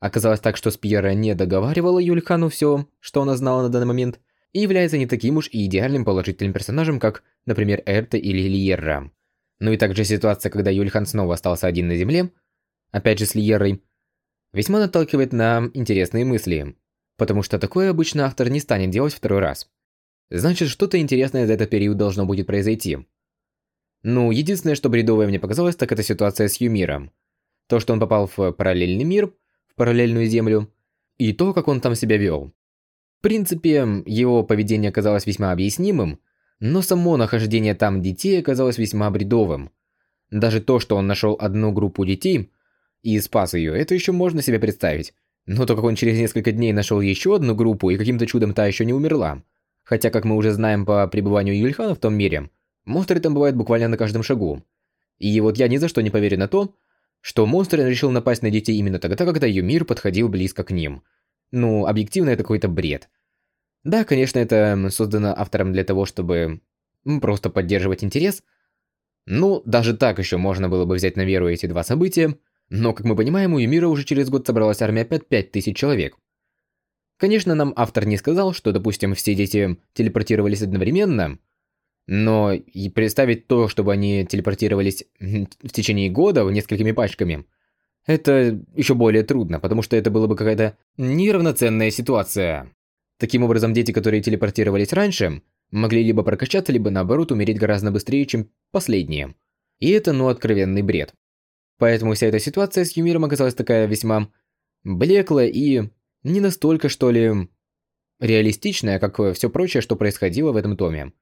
Оказалось так, что Спьера не договаривала Юльхану все, что она знала на данный момент, и является не таким уж и идеальным положительным персонажем, как, например, Эрта или Лиерра. Ну и также ситуация, когда Юльхан снова остался один на земле, опять же с Лиерой, весьма наталкивает на интересные мысли, потому что такое обычно автор не станет делать второй раз. Значит, что-то интересное за этот период должно будет произойти. Ну, единственное, что бредовое мне показалось, так это ситуация с Юмиром. То, что он попал в параллельный мир, в параллельную землю, и то, как он там себя вел. Принципе, его поведение оказалось весьма объяснимым, но само нахождение там детей оказалось весьма бредовым. Даже то, что он нашел одну группу детей и спас ее, это еще можно себе представить. Но то, как он через несколько дней нашел еще одну группу и каким-то чудом та еще не умерла. Хотя, как мы уже знаем по пребыванию Юльхана в том мире, монстры там бывают буквально на каждом шагу. И вот я ни за что не поверю на то, что монстр решил напасть на детей именно тогда, когда ее мир подходил близко к ним. Ну, объективно это какой-то бред. Да, конечно, это создано автором для того, чтобы просто поддерживать интерес. Ну, даже так еще можно было бы взять на веру эти два события, но, как мы понимаем, у Юмира уже через год собралась армия 5-5 тысяч человек. Конечно, нам автор не сказал, что, допустим, все дети телепортировались одновременно, но и представить то, чтобы они телепортировались в течение года несколькими пачками, это еще более трудно, потому что это была бы какая-то неравноценная ситуация. Таким образом, дети, которые телепортировались раньше, могли либо прокачаться, либо наоборот умереть гораздо быстрее, чем последние. И это, ну, откровенный бред. Поэтому вся эта ситуация с Юмиром оказалась такая весьма блеклая и не настолько, что ли, реалистичная, как все прочее, что происходило в этом томе.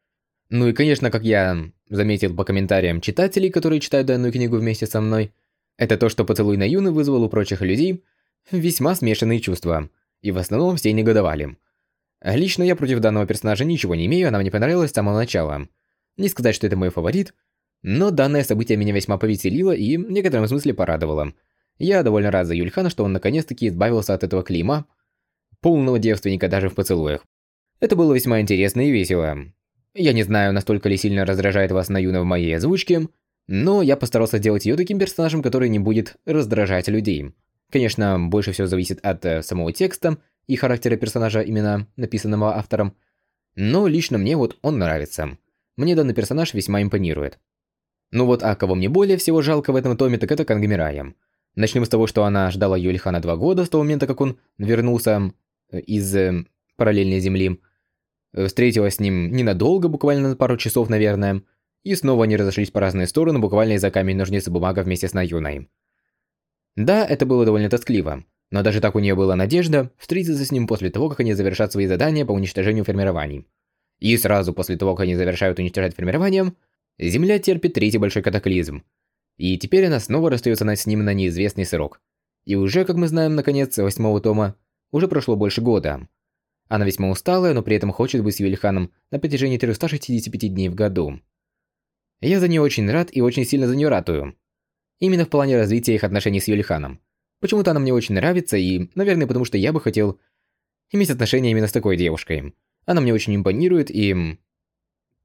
Ну и, конечно, как я заметил по комментариям читателей, которые читают данную книгу вместе со мной, это то, что поцелуй на Юны вызвал у прочих людей весьма смешанные чувства, и в основном все негодовали. Лично я против данного персонажа ничего не имею, она мне понравилась с самого начала. Не сказать, что это мой фаворит, но данное событие меня весьма повеселило и в некотором смысле порадовало. Я довольно рад за Юльхана, что он наконец-таки избавился от этого клейма, полного девственника даже в поцелуях. Это было весьма интересно и весело. Я не знаю, настолько ли сильно раздражает вас Наюна в моей озвучке, но я постарался сделать ее таким персонажем, который не будет раздражать людей. Конечно, больше всего зависит от э, самого текста, и характера персонажа, именно написанного автором. Но лично мне вот он нравится. Мне данный персонаж весьма импонирует. Ну вот, а кого мне более всего жалко в этом томе, так это Кангмирая. Начнем с того, что она ждала Юльхана два года с того момента, как он вернулся из э, параллельной земли. Встретилась с ним ненадолго, буквально на пару часов, наверное. И снова они разошлись по разные стороны, буквально из-за камень ножницы бумага вместе с Наюной. Да, это было довольно тоскливо. Но даже так у нее была надежда встретиться с ним после того, как они завершат свои задания по уничтожению формирований. И сразу после того, как они завершают уничтожать формирование, Земля терпит третий большой катаклизм. И теперь она снова расстается с ним на неизвестный срок. И уже, как мы знаем, наконец, восьмого тома, уже прошло больше года. Она весьма усталая, но при этом хочет быть с Юлиханом на протяжении 365 дней в году. Я за нее очень рад и очень сильно за нее ратую. Именно в плане развития их отношений с Юлиханом. Почему-то она мне очень нравится, и, наверное, потому что я бы хотел иметь отношения именно с такой девушкой. Она мне очень импонирует, и...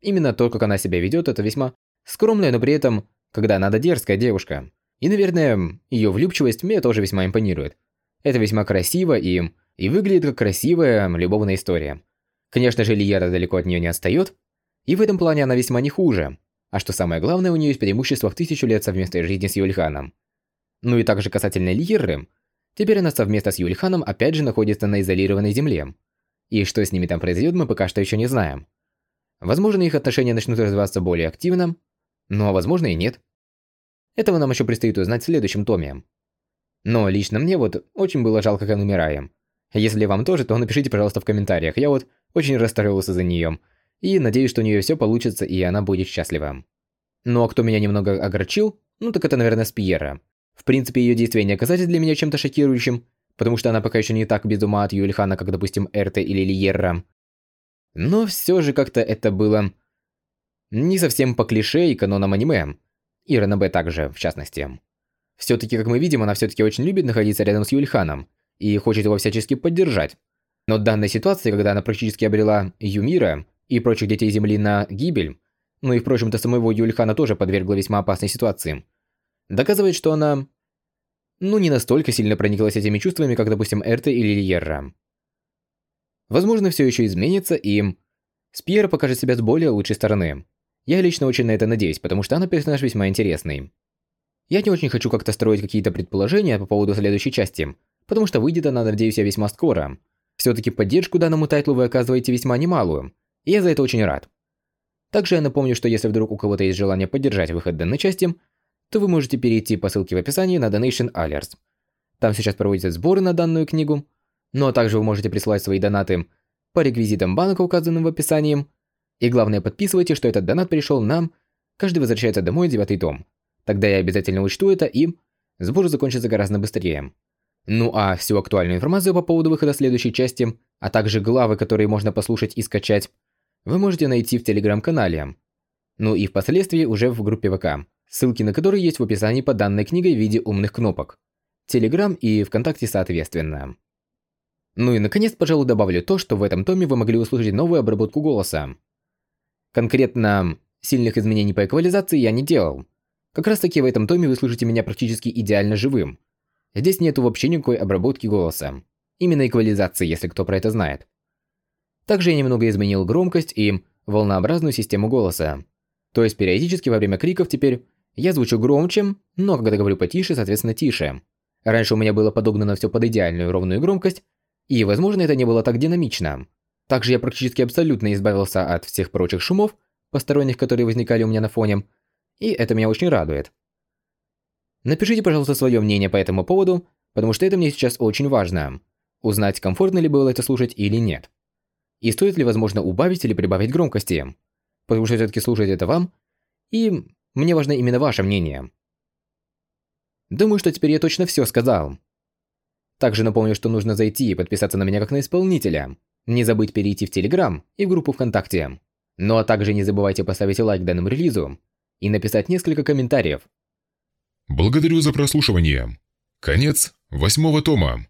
Именно то, как она себя ведет, это весьма скромная, но при этом, когда надо дерзкая девушка. И, наверное, ее влюбчивость мне тоже весьма импонирует. Это весьма красиво и... и выглядит как красивая любовная история. Конечно же, Лиера далеко от нее не отстает, и в этом плане она весьма не хуже. А что самое главное, у нее есть преимущество в тысячу лет совместной жизни с Юльханом. Ну и также касательно Лиры, теперь она совместно с Юльханом опять же находится на изолированной земле. И что с ними там произойдет, мы пока что еще не знаем. Возможно, их отношения начнут развиваться более активно, но возможно и нет. Этого нам еще предстоит узнать в следующем томе. Но лично мне вот очень было жалко Канумирая. Если вам тоже, то напишите, пожалуйста, в комментариях. Я вот очень расстроился за нее. И надеюсь, что у нее все получится, и она будет счастлива. Ну а кто меня немного огорчил, ну так это, наверное, Спиера. В принципе, ее действия не оказались для меня чем-то шокирующим, потому что она пока еще не так без ума от Юльхана, как, допустим, Эрте или Лиерра. Но все же как-то это было не совсем по клише и канонам аниме. И Ранабе также, в частности. Все-таки, как мы видим, она все-таки очень любит находиться рядом с Юльханом и хочет его всячески поддержать. Но в данной ситуации, когда она практически обрела Юмира и прочих детей Земли на гибель, ну и, впрочем-то, самого Юльхана тоже подвергла весьма опасной ситуации, доказывает, что она, ну, не настолько сильно прониклась этими чувствами, как, допустим, Эрте или Лиерра. Возможно, все еще изменится, и Спьера покажет себя с более лучшей стороны. Я лично очень на это надеюсь, потому что она персонаж весьма интересный. Я не очень хочу как-то строить какие-то предположения по поводу следующей части, потому что выйдет она, надеюсь, я весьма скоро. Все-таки поддержку данному тайтлу вы оказываете весьма немалую, я за это очень рад. Также я напомню, что если вдруг у кого-то есть желание поддержать выход данной части, то вы можете перейти по ссылке в описании на Donation Alerts. Там сейчас проводятся сборы на данную книгу, ну а также вы можете присылать свои донаты по реквизитам банка, указанным в описании. И главное, подписывайте, что этот донат пришел нам, каждый возвращается домой девятый том. Тогда я обязательно учту это и сбор закончится гораздо быстрее. Ну а всю актуальную информацию по поводу выхода следующей части, а также главы, которые можно послушать и скачать, вы можете найти в телеграм-канале. Ну и впоследствии уже в группе ВК, ссылки на которые есть в описании под данной книгой в виде умных кнопок. Телеграм и ВКонтакте соответственно. Ну и наконец, пожалуй, добавлю то, что в этом томе вы могли услышать новую обработку голоса. Конкретно сильных изменений по эквализации я не делал. Как раз таки в этом томе вы слышите меня практически идеально живым. Здесь нету вообще никакой обработки голоса. Именно эквализации, если кто про это знает. Также я немного изменил громкость и волнообразную систему голоса. То есть периодически во время криков теперь я звучу громче, но когда говорю потише, соответственно, тише. Раньше у меня было подогнано все под идеальную ровную громкость, и, возможно, это не было так динамично. Также я практически абсолютно избавился от всех прочих шумов, посторонних, которые возникали у меня на фоне, и это меня очень радует. Напишите, пожалуйста, свое мнение по этому поводу, потому что это мне сейчас очень важно. Узнать, комфортно ли было это слушать или нет. И стоит ли, возможно, убавить или прибавить громкости. Потому что все-таки слушать это вам, и мне важно именно ваше мнение. Думаю, что теперь я точно все сказал. Также напомню, что нужно зайти и подписаться на меня как на исполнителя. Не забыть перейти в Телеграм и в группу ВКонтакте. Ну а также не забывайте поставить лайк данному релизу и написать несколько комментариев. Благодарю за прослушивание. Конец восьмого тома.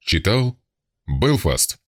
Читал Белфаст.